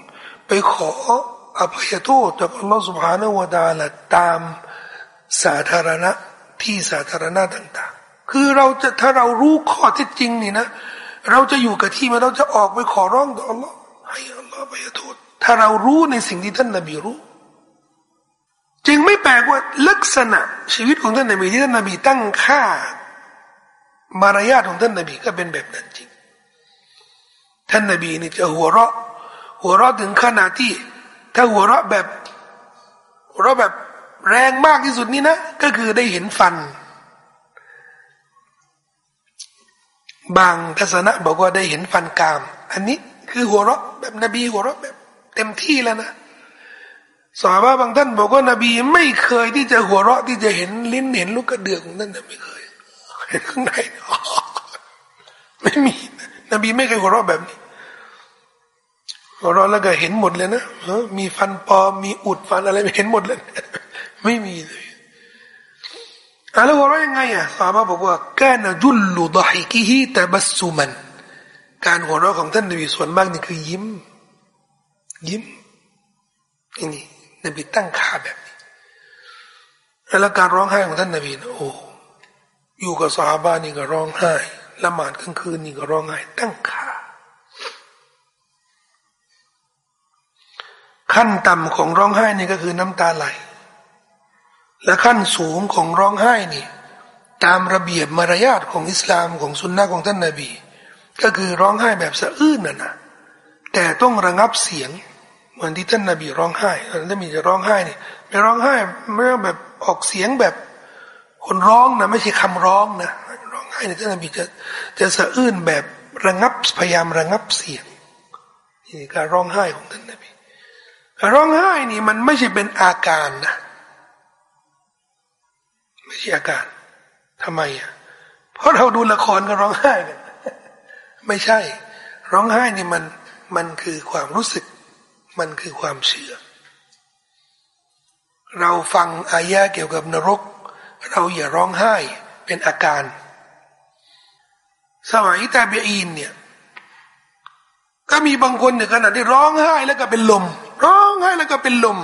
ไปขออภัยโทษจากอัลลอฮฺสุบฮานาวดาละตามสาธารณะที่สาธารณะต่าง ๆ คือเราจะถ้าเรารู้ข้อที่จริงนี่นะ เราจะอยู่กับที่มันเราจะออกไปขอร้องต่ออัลลอฮฺให้อัลลอฮฺอภัยโทษ ถ้าเรารู้ในสิ่งที่ท่านนบีรู้ จึงไม่แปลกว่าลักษณะชีวิตของท่านนบีที่ท่านนบีตั้งค่ามารยาทของท่านนบีก็เป็นแบบนั้นจริง ท่านนบีนี่จะหัวเราะ หัวเราะถึงขนาดที่ ถ้าหัวเราะแบบหัวเราะแบบแรงมากที่สุดนี่นะ ก็คือได้เห็นฟัน บางทัศนะบอกว่าได้เห็นฟันกาม อันนี้คือหัวเราะแบบนบีหัวเราะแบบ เต็มที่แล้วนะสาบาบางท่านบอกว่านบีไม่เคยที่จะหัวเราะที่จะเห็นลิ้นเห็นลูกกระเดือกของท่านไม่เคยเห็นข้างในไม่มี นบีไม่เคยหัวเราะแบบนี้ หัวเราะแล้วก็เห็นหมดเลยนะมีฟันปลอมมีอุดฟันอะไรเห็นหมดเลย ไม่มีเลยแล้วหัวเราะยังไงอะสาบาบอกว่าแกนจุลลุดฮิกิฮิตบัสซุมัน การหัวเราะของท่านนบีส่วนมากนี่คือยิ้ม ยิ้มนี่นบีตั้งค่าแบบนี้แล้วการร้องไห้ของท่านนบีนะโอ้อยู่กับสาบานี่ก็ร้องไห้ละหมาดกลางคืนนี่ก็ร้องไห้ตั้งขา ขั้นต่ำของร้องไห้นี่ก็คือน้ำตาไหล และขั้นสูงของร้องไห้นี่ ตามระเบียบมารยาทของอิสลามของสุนนะของท่านนาบี ก็คือร้องไห้แบบสะอื้นน่ะนะแต่ต้องระงับเสียง เหมือนที่ท่านนาบีร้องไห้ท่านนาบีจะร้องไห้นี่ไม่ร้องไห้ไม่แบบออกเสียงแบบคนร้องนะไม่ใช่คำร้องนะร้องไห้ในท่านนบีจะจะสะอื้นแบบระงับพยายามระงับเสียงนี่การร้องไห้ของท่านนบี ร้องไห้นี่มันไม่ใช่เป็นอาการนะไม่ใช่อาการทำไมอะเพราะเราดูละครก็ร้องไห้กันไม่ใช่ ร้องไห้นี่มันมันคือความรู้สึก มันคือความเชื่อ เราฟังอายะเกี่ยวกับนรก เราอย่าร้องไห้เป็นอาการ สมัยตาเบียนเนี่ยก็มีบางคนเนี่ยขนาดที่ร้องไห้แล้วก็เป็นลม ร้องไห้แล้วก็เป็นลม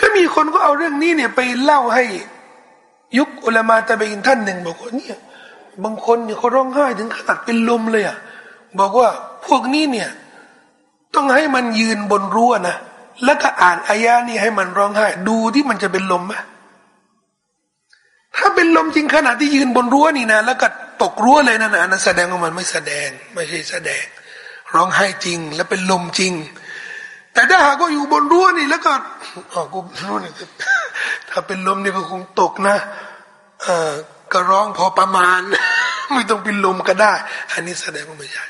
ก็มีคนก็เอาเรื่องนี้เนี่ยไปเล่าให้ ยุคอุลามาตาเบียนท่านหนึ่งบอกว่าเนี่ยบางคนเนี่ยเขาร้องไห้ถึงขนาดเป็นลมเลยอะบอกว่าพวกนี้เนี่ย ต้องให้มันยืนบนรั้วนะแล้วก็อ่านอายานี่ให้มันร้องไห้ ดูที่มันจะเป็นลมไหมถ้าเป็นลมจริงขณะที่ยืนบนรั้วนี่นะ แล้วก็ตกรั้วเลยนะนะนั่นแสดงว่ามันไม่แสดง ไม่ใช่แสดง ร้องไห้จริง แล้วเป็นลมจริง แต่ถ้าหากว่าอยู่บนรั้วนี่แล้วก็อ๋อกูรู้นี่ถ้าเป็นลมนี่ก็คงตกนะเออก็ร้องพอประมาณ ไม่ต้องเป็นลมก็ได้ อันนี้แสดงว่าไม่ใช่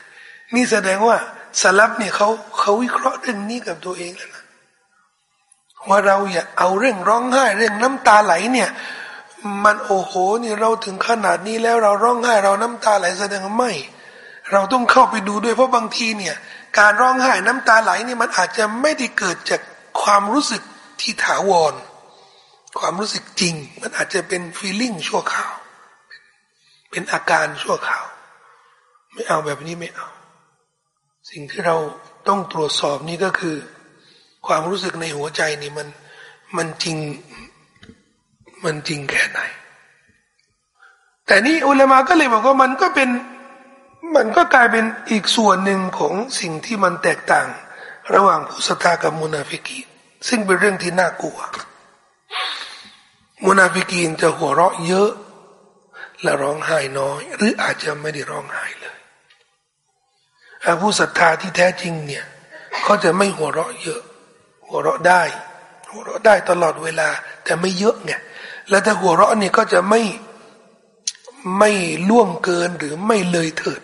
นี่แสดงว่าสลับเนี่ยเขาเขาวิเคราะห์เรื่องนี้กับตัวเองแล้วนะว่าเราอย่าเอาเรื่องร้องไห้เรื่องน้ำตาไหลเนี่ย มันโอ้โหนี่เราถึงขนาดนี้แล้วเราร้องไห้เราน้ำตาไหลแสดงว่าไม่ เราต้องเข้าไปดูด้วยเพราะบางทีเนี่ย การร้องไห้น้ำตาไหลนี่มันอาจจะไม่ได้เกิดจากความรู้สึกที่ถาวร ความรู้สึกจริง มันอาจจะเป็นฟีลิ่งชั่วคราว เป็นอาการชั่วคราว ไม่เอาแบบนี้ไม่เอา สิ่งที่เราต้องตรวจสอบนี่ก็คือ ความรู้สึกในหัวใจนี่มันมันจริงมันจริงแค่ไหน แต่นี่อุลามะก็เลยบอกว่ามันก็เป็น มันก็กลายเป็นอีกส่วนหนึ่งของสิ่งที่มันแตกต่าง ระหว่างผู้ศรัทธากับมุนาฟิกีซึ่งเป็นเรื่องที่น่ากลัวมุนาฟิกีนจะหัวเราะเยอะ และร้องไห้น้อย หรืออาจจะไม่ได้ร้องไห้เลยผู้ศรัทธาที่แท้จริงเนี่ยเขาจะไม่หัวเราะเยอะ หัวเราะได้ หัวเราะได้ตลอดเวลา แต่ไม่เยอะไงและถ้าหัวเราะเนี่ยก็จะไม่ไม่ล่วงเกินหรือไม่เลยเถิด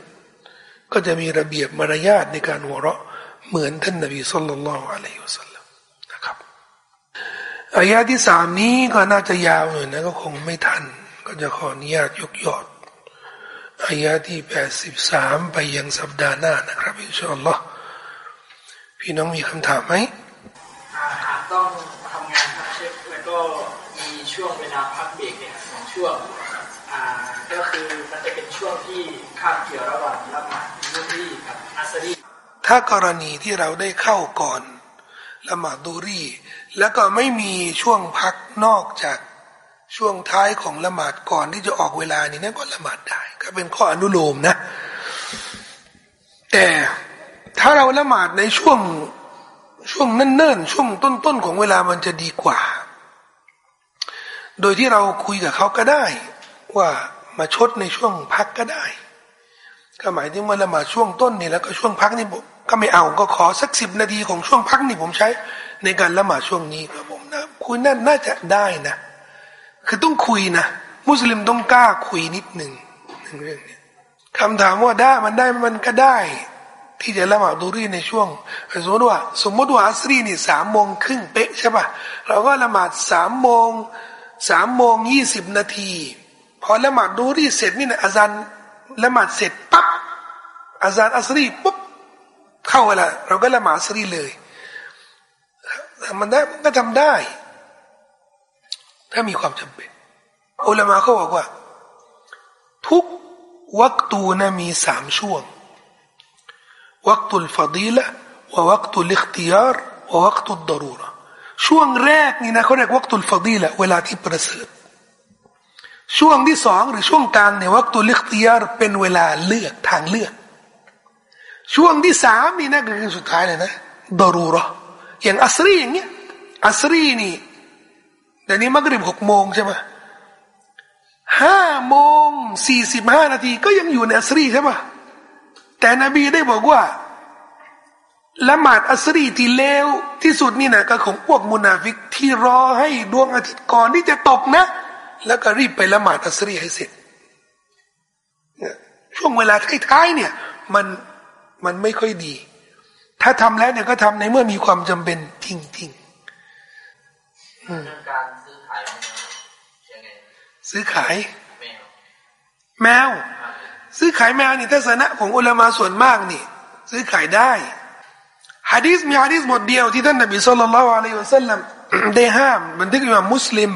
ก็จะมีระเบียบมารยาทในการหัวเราะเหมือนท่านนบีสุลต่านละอะลัยฮิสัลลัมนะครับอายะที่สามนี้ก็น่าจะยาวหน่อยนะก็คงไม่ทัน ก็จะขออนุญาตยกยอดอายะที่แปดสิบสามไปยังสัปดาห์หน้านะครับอินชาอัลลอฮ์พี่น้องมีคำถามไหมต้องทำงานพักเช็คแล้วก็มีช่วงเวลาพักเบรกเนี่ยสองช่วง ก็คือมันจะเป็นช่วงที่คาบเกี่ยวระหว่างละหมาดดูรีกับอัสรีถ้ากรณีที่เราได้เข้าก่อนละหมาดดูรีแล้วก็ไม่มีช่วงพักนอกจากช่วงท้ายของละหมาดก่อนที่จะออกเวลานี่นั่นก็ละหมาดได้ ก็เป็นข้ออนุโลมนะ แต่ถ้าเราละหมาดในช่วงช่วงเนิ่นๆช่วงต้นๆของเวลามันจะดีกว่า โดยที่เราคุยกับเขาก็ได้ว่า มาชดในช่วงพักก็ได้ ก็หมายถึงว่าละหมาดช่วงต้นนี่แล้วก็ช่วงพักนี่ผมก็ไม่เอาก็ขอสักสิบนาทีของช่วงพักนี่ผมใช้ ในการละหมาดช่วงนี้ครับผมนะคุยนั่นน่าจะได้นะ คือต้องคุยนะมุสลิมต้องกล้าคุยนิดหนึ่งเรื่องนี้คำถามว่าได้มันได้มันก็ได้ ที่จะละหมาดดูรีในช่วง สมมติว่า สมมติว่าอัสรีนี่สามโมงครึ่งเป๊ะใช่ปะเราก็ละหมาดสามโมงสามโมงยี่สิบนาที พอละหมาดดูรีเสร็จนี่นะอาจารย์ละหมาดเสร็จปั๊บอาจารย์อัสรีปุ๊บเข้าเวลาเราก็ละหมาดอัสรีเลยมันได้มันก็ทำได้ ถ้ามีความจำเป็นอุลามะเขาบอกว่า ทุกวักตูนะมีสามช่วงวักตุลฟดีละววักตุลิขติยารววักตุลดรูระช่วงแรกนี่นะเขาเรียกวักตุลฟดีละเวลาที่ประเสริฐ ช่วงที่สองหรือช่วงกลางเนี่ยวักตุลิขติยารเป็นเวลาเลือกทางเลือก ช่วงที่สามนี่นะคือสุดท้ายเลยนะดรูระอย่างอัสรีอย่างเงี้ยอัสรีนี่แต่นี้มักริบหกโมงใช่ไหมห้าโมงสี่สิบห้านาทีก็ยังอยู่ในอัสรีใช่ไหมแต่นบีได้บอกว่าละหมาดอัสรีที่เลวที่สุดนี่นะก็ของพวกมุนาฟิกที่รอให้ดวงอาทิตย์ก่อนที่จะตกนะ แล้วก็รีบไปละหมาดอัสรีให้เสร็จช่วงเวลาท้ายๆเนี่ย มันมันไม่ค่อยดี ถ้าทำแล้วเนี่ยก็ทำในเมื่อมีความจำเป็นจริงๆการซื้อขายแมว ซื้อขายแมวนี่ทัศนะของอุลามาส่วนมากนี่ ซื้อขายได้ฮะดีษมีฮะดีษบทเดียวที่ท่านนบีสุลต่านละอะลัยฮิวสัลลัมได้ห้ามบันทึกอิหม่ามุสลิม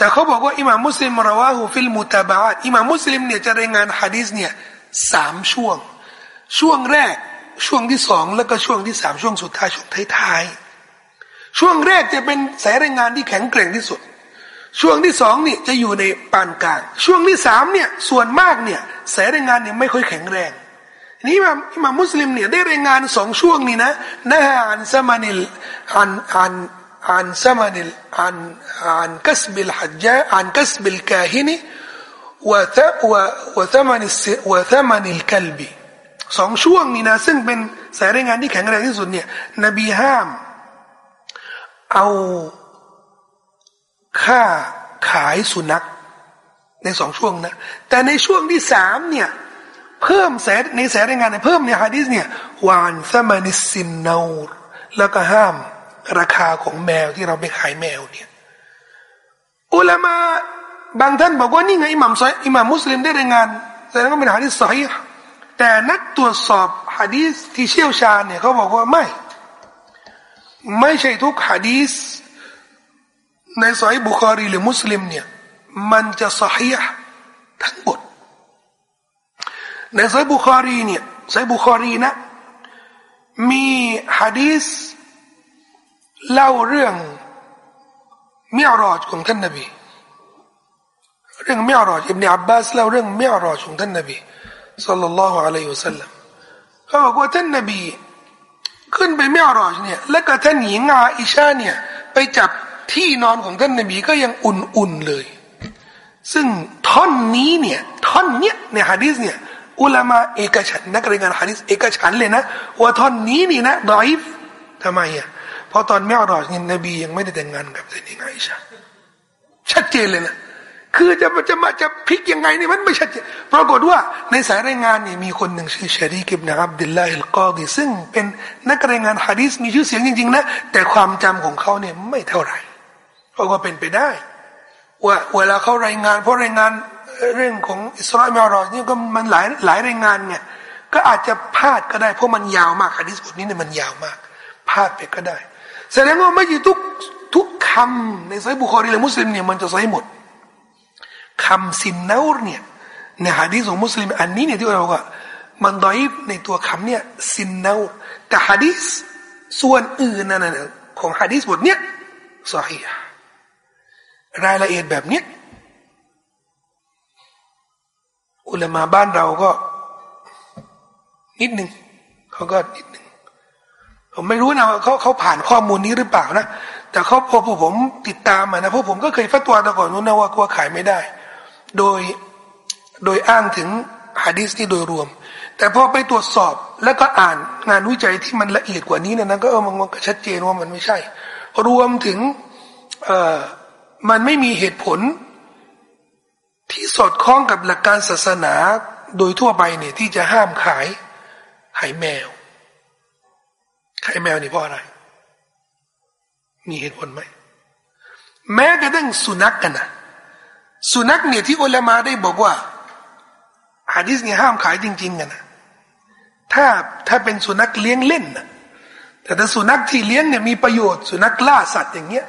แต่เขาบอกว่าอิหม่ามมุสลิมระว่าหูฟิลมุตาบาตอิหม่ามมุสลิมเนี่ยจะรายงานฮะดีษเนี่ยสามช่วง ช่วงแรกช่วงที่สองแล้วก็ช่วงที่สามช่วงสุดท้ายช่วงท้ายๆช่วงแรกจะเป็นสายรายงานที่แข็งแกร่งที่สุด ช่วงที่สองนี่จะอยู่ในปานกลาง ช่วงที่สามเนี่ยส่วนมากเนี่ยสายรายงานเนี่ยไม่ค่อยแข็งแรงนี่มาอิมามุสลิมเนี่ยได้รายงานสองช่วงนี้นะนะอันสมานิลอันอันอันสมานิลอันอัน กัสบิลฮัจญะอันกัสบิลกาฮินีวะทะวะวะทมานิสวะทมานิลคัลบีสองช่วงนี้นะซึ่งเป็นสายรายงานที่แข็งแรงที่สุดเนี่ยนบีห้าม เอาค่าขายสุนัขในสองช่วงนะแต่ในช่วงที่สามเนี่ยเพิ่มแสในแสรายงานเนี่ยเพิ่มในฮะดิษเนี่ย วานซามานิสินนาแล้วก็ห้าม ราคาของแมวที่เราไปขายแมวเนี่ยอุลามาบางท่านบอกว่านี่ไงอิหมัมซอยอิหมัมมุสลิมได้รายงานแสดงว่าเป็นฮะดิษสอยแต่นักตรวจสอบฮะดีษที่เชี่ยวชาญเนี่ยเขาบอกว่าไม่ ไม่ใช่ทุกฮะดีษในสอยบุคอรีหรือมุสลิมเนี่ยมันจะสอยทั้งหมดในสอยบุคอรีเนี่ยสอยบุคอรีนะมีฮะดีษ เล่าเรื่องมิอรอจของท่านนบี เรื่องมิอรอจอิบเนอับบาสเล่าเรื่องมิอรอจของท่านนบีสัลลัลลอฮุอะลัยฮิวสัลลัมเขาบอกว่าท่านนบี ขึ้นไปมิอรอจเนี่ยแล้วก็ท่านหญิงอาอิชาเนี่ยไปจับที่นอนของท่านนบีก็ยังอุ่นๆเลย ซึ่งท่อนนี้เนี่ยท่อนเนี้ยในฮะดีษเนี่ยอุลามะเอกฉันนักเรียนฮะดีษเอกฉันเลยนะว่าท่อนนี้นี่นะดอยฟทำไมอะ เพราะตอนมิอรอจเนี่นบียังไม่ได้แต่งงานกับท่านหญิงอาอิชาชัดเจนเลยนะคือจะจะมาจะพลิกยังไงนี่มันไม่ชัดเจนปรากฏว่าในสายรายงานนี่มีคนหนึ่งชื่อชารีกิบนะอับดุลลาฮิลกอดีซึ่งเป็นนักรายงานฮะดีษมีชื่อเสียงจริงๆนะแต่ความจำของเขาเนี่ยไม่เท่าไหร่เพราะว่าเป็นไปได้ ว่าเวลาเขารายงาน เพราะรายงานเรื่องของอิสราเอลรอนี่ก็มันหลายหลายรายงานเนี่ยก็อาจจะพลาดก็ได้เพราะมันยาวมากฮะดีษบทนี้เนี่ยมันยาวมากพลาดไปก็ได้ แสดงว่าไม่ใช่ทุกทุกคำในไซบุคอรีหรือมุสลิมเนี่ยมันจะใส่หมดคำสินนาร์เนี่ยในฮะดีษของมุสลิมอันนี้เนี่ยที่เราบอกว่ามันดอยในตัวคำเนี่ยสินนาร์แต่ฮะดีษส่วนอื่นนั่นของฮะดีษบทเนี้ยสอฮีรายละเอียดแบบเนี้ยอุลามาบ้านเราก็ นิดหนึ่งเขาก็นิดหนึ่ง ผมไม่รู้นะเขาเขาผ่านข้อมูลนี้หรือเปล่านะแต่เขาพอผมติดตามมานะเพราะผมก็เคยฟัตัวาตะก่อนนู้นนะว่ากลัวขายไม่ได้ โดยโดยอ้างถึงฮะดีษนี่โดยรวม แต่พอไปตรวจสอบแล้วก็อ่านงานวิจัยที่มันละเอียดกว่านี้เนี่ยนะก็เออมันก็ชัดเจนว่ามันไม่ใช่ รวมถึงเอ่อมันไม่มีเหตุผล ที่สอดคล้องกับหลักการศาสนาโดยทั่วไปเนี่ยที่จะห้ามขายขายแมว ขายแมวนี่เพราะอะไร มีเหตุผลไหม แม้กระทั่งสุนัขกกันนะสุนัขเนี่ยที่อุลามาได้บอกว่าฮะดิษเนี่ยห้ามขายจริง ๆ กันนะถ้าถ้าเป็นสุนัขเลี้ยงเล่นนะแต่ถ้าสุนัขที่เลี้ยงเนี่ยมีประโยชน์สุนัขล่าสัตว์อย่างเงี้ย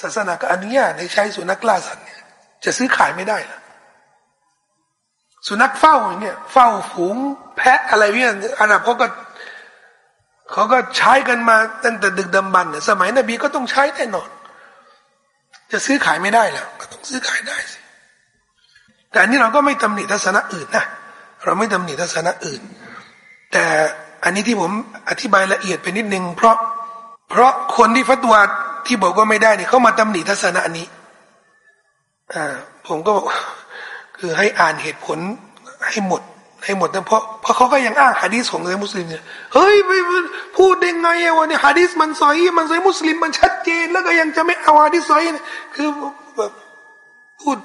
ศาสนาก็อนุญาตให้ใช้สุนัขล่าสัตว์เนี่ยจะซื้อขายไม่ได้ละสุนัขเฝ้าอย่างเงี้ยเฝ้าฝูงแพะอะไรเนี่ยอาหรับเขาก็ เขาก็ใช้กันมาตั้งแต่ดึกดำบรรพ์สมัยนบีก็ต้องใช้แน่นอน จะซื้อขายไม่ได้แล้วก็ต้องซื้อขายได้สิแต่อันนี้เราก็ไม่ตำหนิทัศนะอื่นนะเราไม่ตำหนิทัศนะอื่น แต่อันนี้ที่ผมอธิบายละเอียดไปนิดนึงเพราะ เพราะคนที่ฟัตวาที่บอกว่าไม่ได้เนี่ยเขามาตำหนิทัศนะนี้อ่าผมก็คือให้อ่านเหตุผลให้หมด ให้หมดนะเพราะเพราะเขาก็ยังอ้างฮะดีษของมุสลิมเนี่ยเฮ้ยไปพูดได้ไงวะเนี่ยฮะดีษมันซอยมันซอยมุสลิมมันชัดเจน แล้วก็ยังจะไม่เอาฮะดีษซอยคือแบบพูด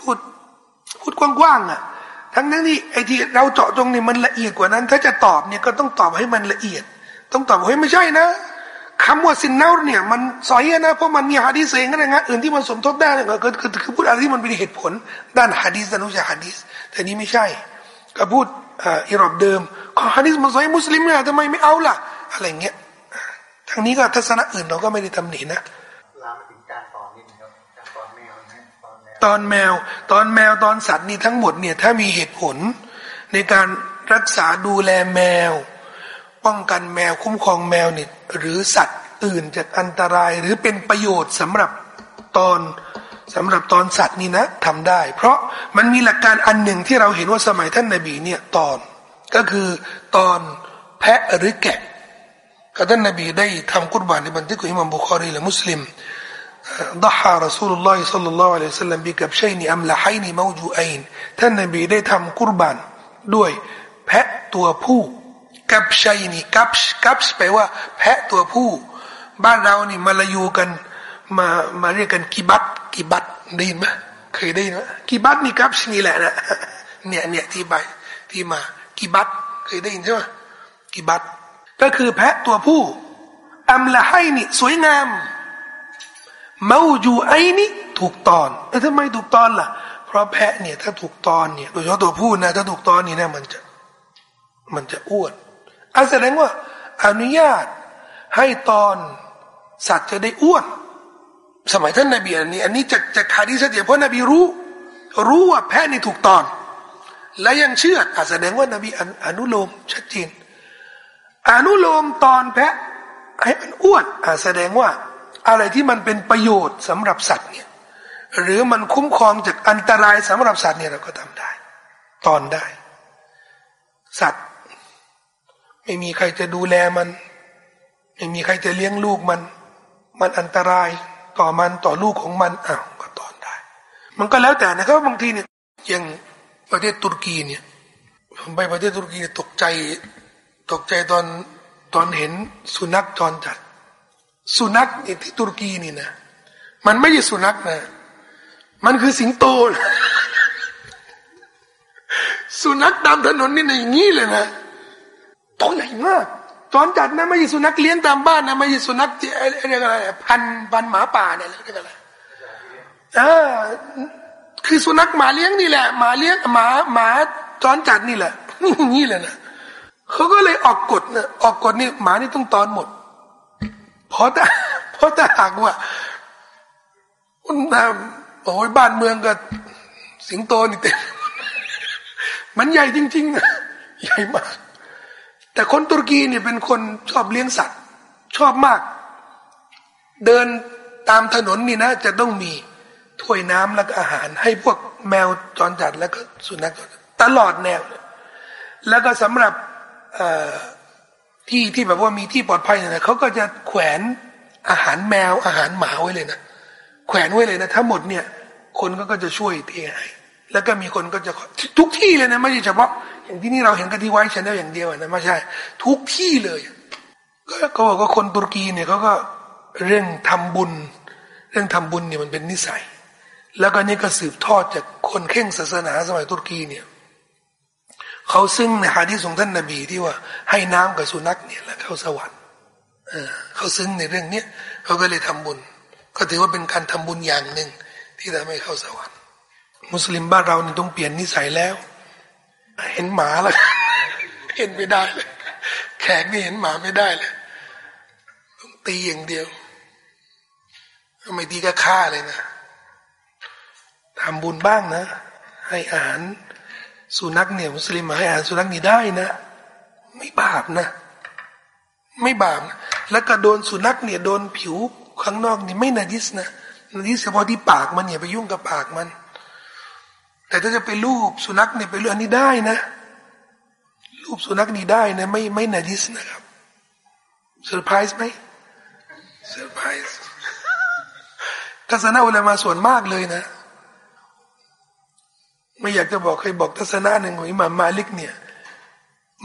พูดพูดกว้างๆอะ ทั้งนั้นที่ไอ้ที่เราเจาะจงเนี่ยมันละเอียดกว่านั้น ถ้าจะตอบเนี่ยก็ต้องตอบให้มันละเอียด ต้องตอบเฮ้ยไม่ใช่นะคำว่าสินเนาเนี่ยมันซอยนะเพราะมันมีฮะดีษเองนะงอื่นที่มันสมทบได้ก็คือคือพูดอะไรที่มันเป็นเหตุผล ด้านฮะดีษด้านอุจาฮะดีษแต่นี้ไม่ใช่ ก็พูดอิรอบเดิมขอฮะดิษมันซอยมุสลิมเนี่ยทำไมไม่เอาล่ะ อะไรเงี้ยทางนี้ก็ทัศนะอื่นเราก็ไม่ได้ตำหนินะตอนแมว ตอนแมวตอนสัตว์นี่ทั้งหมดเนี่ยถ้ามีเหตุผล ในการรักษาดูแลแมว ป้องกันแมวคุ้มครองแมวเนี่ยหรือสัตว์อื่นจากอันตรายหรือเป็นประโยชน์สำหรับตอน สำหรับตอนสัตว์นี่นะทำได้ เพราะมันมีหลักการอันหนึ่งที่เราเห็นว่าสมัยท่านนาบีเนี่ยตอนก็คือตอนแพะหรือแกะก็ท่านนาบีได้ทำกุรบานในบันทึกของอิมามบุคอรีและมุสลิม ضحى رسول الله صلى الله عليه وسلم بكبشين أملحين موجوئين ท่านนบีได้ทำกุรบานด้วยแพะตัวผู้กับชัยนี่กับกับแปลว่าแพะตัวผู้ บ้านเรานี่มาลายูกันมามาเรียกกันกิบัต กิบัตได้ยินไหมเคยได้ยินไหมกีบัตนี่ครับชนีแหละนะเนี่ยเนี่ยที่ใบที่มากีบัตเคยได้ยินใช่ไหมกีบัตก็คือแพะตัวผู้อัมละให้นี่สวยงามเมาจูไอนี่ถูกตอนแต่ทำไมถูกตอนล่ะ เพราะแพะเนี่ยถ้าถูกตอนเนี่ยโดยเฉพาะตัวผู้นะถ้าถูกตอนนี่นะมันจะ มันจะอ้วนอันแสดงว่า อนุญาตให้ตอนสัตว์จะได้อ้วน สมัยท่านนบีอันนี้ อันนี้จะจะคาดีเสียเพราะนบีรู้ รู้ว่าแพะนี่ถูกตอน และยังเชื่ออาแสดงว่านบีอนุโลมชัดเจนอนุโลมตอนแพะให้มันอ้วนอาแสดงว่าอะไรที่มันเป็นประโยชน์สำหรับสัตว์เนี่ยหรือมันคุ้มครองจากอันตรายสำหรับสัตว์เนี่ยเราก็ทำได้ ตอนได้ สัตว์ ไม่มีใครจะดูแลมัน ไม่มีใครจะเลี้ยงลูกมัน มันอันตราย ต่อมันต่อลูกของมันอ้าวก็ตอนได้ มันก็แล้วแต่นะครับบางทีเนี่ยอย่างประเทศตุรกีเนี่ยผมไปประเทศตุรกีตกใจ ตกใจตอนตอนเห็นสุนัขจรจัด สุนัขที่ตุรกีนี่นะมันไม่ใช่สุนัขนะ มันคือสิงโตสุนัขตามถนนนี่นะอย่างนี้เลยนะตัวใหญ่มาก จอนจัดนะไม่ใช่สุนัขเลี้ยงตามบ้านนะไม่ใช่สุนัขเรียกอะไรพันพันหมาป่าเนี่ยเรียกอะไรอคือสุนัขหมาเลี้ยงนี่แหละหมาเลี้ยงหมาหมาจอนจัดนี่แหละนี่แหละนะเขาก็เลยออกกฎนะออกกฎนี่หมานี่ต้องตอนหมดเพราะแต่เพราะแต่หากว่ามันโอ้ยบ้านเมืองก็สิงโตนี่เต็มมันใหญ่จริง ๆ นะ ใหญ่มาก แต่คนตุรกีเนี่ยเป็นคนชอบเลี้ยงสัตว์ ชอบมาก เดินตามถนนนี่นะ จะต้องมีถ้วยน้ำแล้วก็อาหาร ให้พวกแมวจรจัดแล้วก็สุนัขตลอดแนว แล้วก็สำหรับที่ที่แบบว่ามีที่ปลอดภัยเนี่ยเขาก็จะแขวนอาหารแมวอาหารหมาไว้เลยนะแขวนไว้เลยนะทั้งหมดเนี่ย คนก็ก็จะช่วยเทให้ แล้วก็มีคนก็จะทุกที่เลยนะไม่ใช่เฉพาะอย่างที่นี่เราเห็นกันที่ไว้ชันลอย่างเดียวนะไม่ใช่ ทุกที่เลยก็เขาบอกว่าคนตุรกีเนี่ยเขาก็เรื่องทำบุญ เรื่องทำบุญเนี่ยมันเป็นนิสัย แล้วก็นี่ก็สืบทอดจากคนเข่งศาสนาสมัยตุรกีเนี่ยเขาซึ่งในฮะดีษของท่านนบีที่ว่า ให้น้ำกับสุนัขเนี่ยแล้วเข้าสวรรค์เขาซึ้งในเรื่องเนี้ยเขาก็เลยทำบุญ ก็ถือว่าเป็นการทำบุญอย่างหนึ่งที่ทำให้เข้าสวรรค์ มุสลิมบ้านเราเนี่ยต้องเปลี่ยนนิสัยแล้ว เห็นหมาแล้ว เห็นไม่ได้เลย แขกนี่เห็นหมาไม่ได้เลยต้องตีอย่างเดียวไม่ตีก็ฆ่าเลยนะทำบุญบ้างนะ ให้อาหารสุนัขเนี่ยมุสลิมมาให้อาหารสุนัขนี่ได้นะ ไม่บาปนะ ไม่บาปนะแล้วก็โดนสุนัขเนี่ยโดนผิวข้างนอกนี่ไม่นาดิสนะนาดิสเฉพาะที่ปากมันอย่าไปยุ่งกับปากมัน แต่ถ้าจะไปลูบสุนัขเนี่ยไปเรื่องนี้ได้นะลูบสุนัขนี่ได้นะไม่ไม่นาจิสนะครับเซอร์ไพรส์ไหมเซอร์ไพรส์ทัศนะอุลามาส่วนมากเลยนะ ไม่อยากจะบอกใครบอกทัศนะหนึ่งของอิหม่ามมาลิกเนี่ย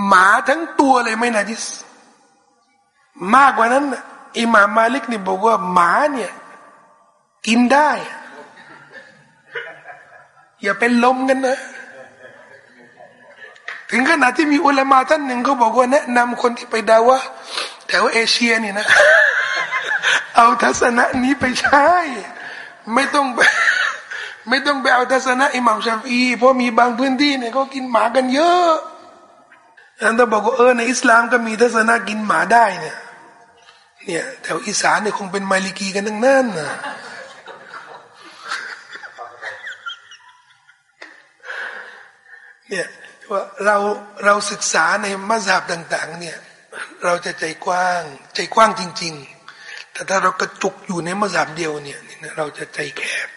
หมาทั้งตัวเลยไม่นาจิส มากกว่านั้นอิหม่ามมาลิกนี่บอกว่าหมาเนี่ย กินได้ อย่าเป็นลมกันนะ ถึงขนาดที่มีอุลามาท่านหนึ่งเขาบอกว่าแนะนำคนที่ไปดาวะแถวเอเชียนี่นะ เอาทัศนะนี้ไปใช้ ไม่ต้องไปไม่ต้องไปเอาทัศนะอิหมัมชาฟีเพราะมีบางพื้นที่เนี่ยเขากินหมากันเยอะอันถ้าบอกว่าเออในอิสลามก็มีทัศนะกินหมาได้เนี่ยเนี่ยแถวอีสานเนี่ยคงเป็นมาลิกีกันทั้งนั้นนะ เนี่ยว่าเราเราศึกษาในมัสยิดต่าง ๆ เนี่ย เราจะใจกว้าง ใจกว้างจริง ๆ แต่ถ้าเรากระจุกอยู่ในมัสยิดเดียวเนี่ย เราจะใจแคบ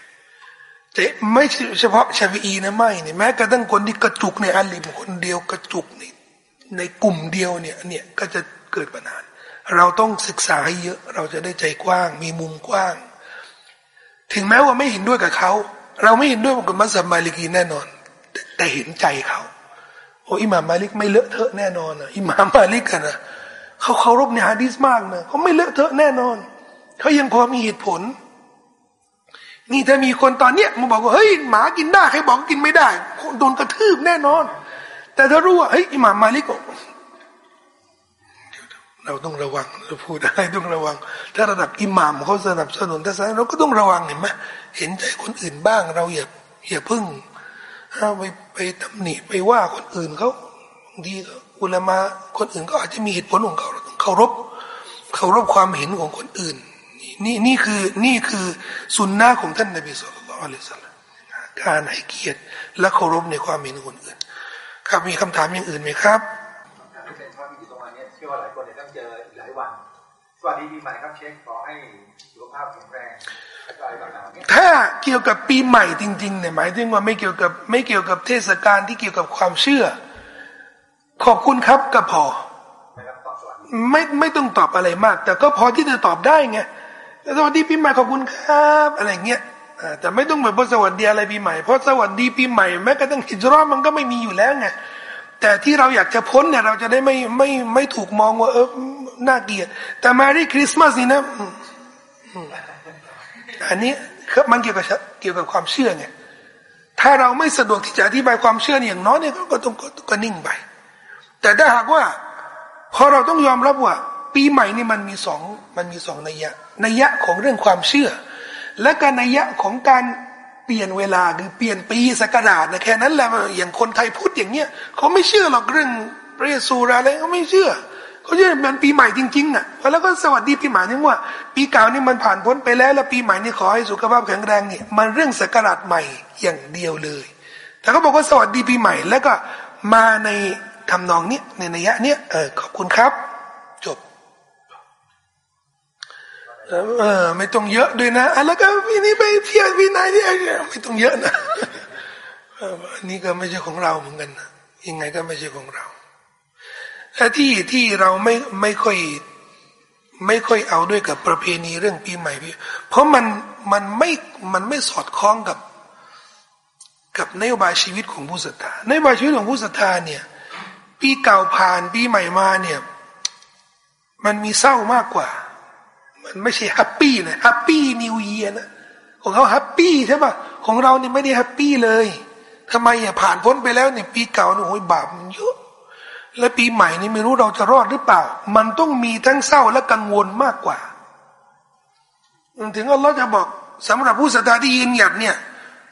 แต่ไม่เฉพาะชาวีนะไม่เนี่ยแม้กระทั่งคนที่กระจุกในอัลลิมคนเดียวกระจุกในในกลุ่มเดียวเนี่ยเนี่ยก็จะเกิดปัญหาเราต้องศึกษาให้เยอะ เราจะได้ใจกว้าง มีมุมกว้าง ถึงแม้ว่าไม่เห็นด้วยกับเขา เราไม่เห็นด้วยกับมัสยิดมาลิกีแน่นอน แต่เห็นใจเขาโอ้อิหม่ามมาลิกไม่เลอะเทอะแน่นอนนะอิหม่ามมาลิกนะเขาเคารพในฮะดีสมากนะเขาไม่เลอะเทอะแน่นอน เขายังพอมีเหตุผล นี่ถ้ามีคนตอนเนี้ยมาบอกว่าเฮ้ยหมากินได้ใครบอกกินไม่ได้โดนกระทืบแน่นอน แต่ถ้ารู้ว่าเฮ้ยอิหม่ามมาลิกเราต้องระวังเราพูดอะไรต้องระวัง ถ้าระดับอิหม่ามเขาสนับสนุนทัศนะเราก็ต้องระวังเห็นไหมเห็นใจคนอื่นบ้าง เราอย่าอย่าพึ่ง ไปไปตำหนิไปว่าคนอื่นเขาบางทีอุลามาคนอื่นก็อาจจะมีเหตุผลของเขาเราต้องเคารพเคารพความเห็นของคนอื่น นี่นี่คือนี่คือสุนนะของท่านนบีสุลต่านละสัลการให้เกียรติและเคารพในความเห็นของคนอื่น ครับมีคำถามอย่างอื่นไหมครับเป็นข้อที่ตรงนี้เชื่อว่าหลายคนต้องเจอหลายวัน สวัสดีปีใหม่ครับเช็คขอให้สุขภาพแข็งแรง ถ้าเกี่ยวกับปีใหม่จริงๆเนี่ยหมายถึงว่าไม่เกี่ยวกับไม่เกี่ยวกับเทศกาลที่เกี่ยวกับความเชื่อ ขอบคุณครับก็พอไม่ไม่ต้องตอบอะไรมาก แต่ก็พอที่จะตอบได้ไงสวัสดีปีใหม่ขอบคุณครับอะไรเงี้ยแต่ไม่ต้องแบบสวัสดีอะไรปีใหม่เพราะสวัสดีปีใหม่แม้กระทั่งฮิจรอมันก็ไม่มีอยู่แล้วไงแต่ที่เราอยากจะพ้นเนี่ยเราจะได้ไม่ไม่ไม่ถูกมองว่าเออน่าเกลียดแต่มารีคริสต์มาสนี่นะ อันนี้มันเกี่ยวกับเกี่ยวกับความเชื่อไงถ้าเราไม่สะดวกที่จะอธิบายความเชื่ออย่างน้อยเนี่ยก็ต้องก็นิ่งไป แต่ถ้าหากว่าพอเราต้องยอมรับว่า ปีใหม่นี่มันมีสองมันมีสองนัยยะนัยยะของเรื่องความเชื่อ และการนัยยะของการเปลี่ยนเวลาหรือเปลี่ยนปีสกราชนะแค่นั้นแหละอย่างคนไทยพูดอย่างเนี้ยเขาไม่เชื่อหรอกเรื่องพระเยซูอะไรเขาไม่เชื่อ เขาจะมันปีใหม่จริงๆอะแล้วก็สวัสดีปีใหม่นี่ว่า ปีเก่านี่มันผ่านพ้นไปแล้ว แล้วปีใหม่นี่ขอให้สุขภาพแข็งแรงเนี่ยมันเรื่องสกราชใหม่อย่างเดียวเลย แต่เขาบอกว่าสวัสดีปีใหม่ แล้วก็มาในทำนองนี้ในนัยยะเนี้ยเออขอบคุณครับ จบเออไม่ต้องเยอะด้วยนะแล้วก็วินี้ไปเที่ยววินัยนี่ไม่ต้องเยอะนะอันนี้ก็ไม่ใช่ของเราเหมือนกันนะยังไงก็ไม่ใช่ของเรา และที่ที่เราไม่ไม่ค่อยไม่ค่อยเอาด้วยกับประเพณีเรื่องปีใหม่พี่เพราะมันมันไม่มันไม่สอดคล้องกับ กับนโยบายชีวิตของผู้ศรัทธานโยบายชีวิตของผู้ศรัทธาเนี่ย ปีเก่าผ่านปีใหม่มาเนี่ย มันมีเศร้ามากกว่า มันไม่ใช่ happy นะ happy new year นะของเขา happy ใช่ปะของเราเนี่ยไม่ได้ happy เลยทำไมอะผ่านพ้นไปแล้วเนี่ยปีเก่าเนี่ยโอ้ยบาปมันเยอะ และปีใหม่นี้ไม่รู้เราจะรอดหรือเปล่า มันต้องมีทั้งเศร้าและกังวลมากกว่า ถึงอัลลอฮ์จะบอกสำหรับผู้ศรัทธาที่ยืนหยัดเนี่ย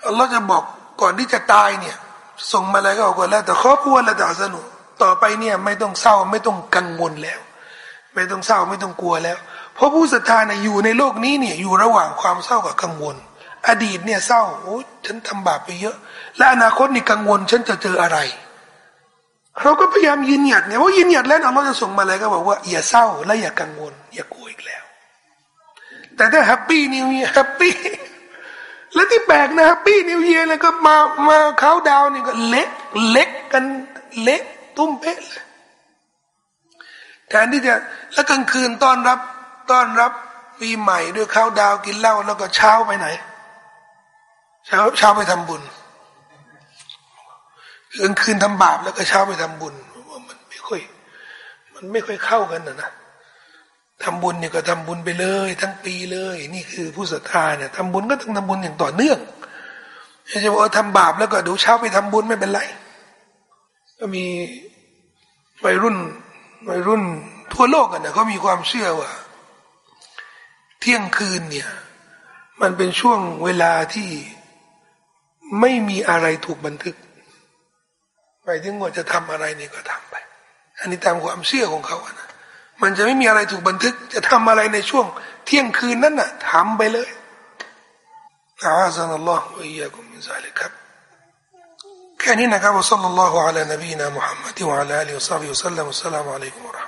อัลลอฮ์จะบอกก่อนที่จะตายเนี่ย ส่งมาแล้วก็บอกว่าแล้วแต่ครอบครัวแล้วแต่สนุต่อไปเนี่ยไม่ต้องเศร้าไม่ต้องกังวลแล้ว ไม่ต้องเศร้าไม่ต้องกลัวแล้ว เพราะผู้ศรัทธาเนี่ยอยู่ในโลกนี้เนี่ยอยู่ระหว่างความเศร้ากับกังวล อดีตเนี่ยเศร้าโอ้ฉันทำบาปไปเยอะ และอนาคตนี่กังวลฉันจะเจออะไร เราก็พยายามยืนหยัดเนี่ยว่ายืนหยัดแล้วอัลลอฮ์จะส่งมาอะไรก็บอกว่าอย่าเศร้าและอย่ากังวล อย่ากลัวอีกแล้ว แต่ถ้า happy new year happy และที่แปลกนะ happy new year แล้วก็มามาเขาดาวนี่ก็เละเละกันเละตุ้มเป๊ะเลยแทนที่จะแล้วกลางคืนต้อนรับต้อนรับปีใหม่ด้วยข้าวดาวกินเหล้าแล้วก็เช้าไปไหน เช้าเช้าไปทำบุญ กลางคืนทำบาปแล้วก็เช้าไปทำบุญว่ามันไม่ค่อย มันไม่ค่อยเข้ากันนะนะทำบุญเนี่ยก็ทำบุญไปเลย ทั้งปีเลย นี่คือผู้ศรัทธาเนี่ยทำบุญก็ต้องทำบุญอย่างต่อเนื่องไม่ใช่ว่าทำบาปแล้วก็ดูเช้าไปทำบุญไม่เป็นไร ก็มีวัยรุ่นวัยรุ่นทั่วโลกกันนะเขามีความเชื่อว่า เที่ยงคืนเนี่ย มันเป็นช่วงเวลาที่ไม่มีอะไรถูกบันทึก ไปถึงว่าจะทำอะไรนี่ก็ทำไป อันนี้ตามความเชื่อของเขาอะนะมันจะไม่มีอะไรถูกบันทึกจะทำอะไรในช่วง เที่ยงคืนนั้นน่ะทำไปเลยอาซานัลลอฮฺอิยากุมิซาลิครับแค่นี้นะครับวะซัลลัลลอฮุอัลัยนบีนะมุฮัมมัดวะอะลาลิวะซัลลัมอัลลอฮฺอะลัยกุมุร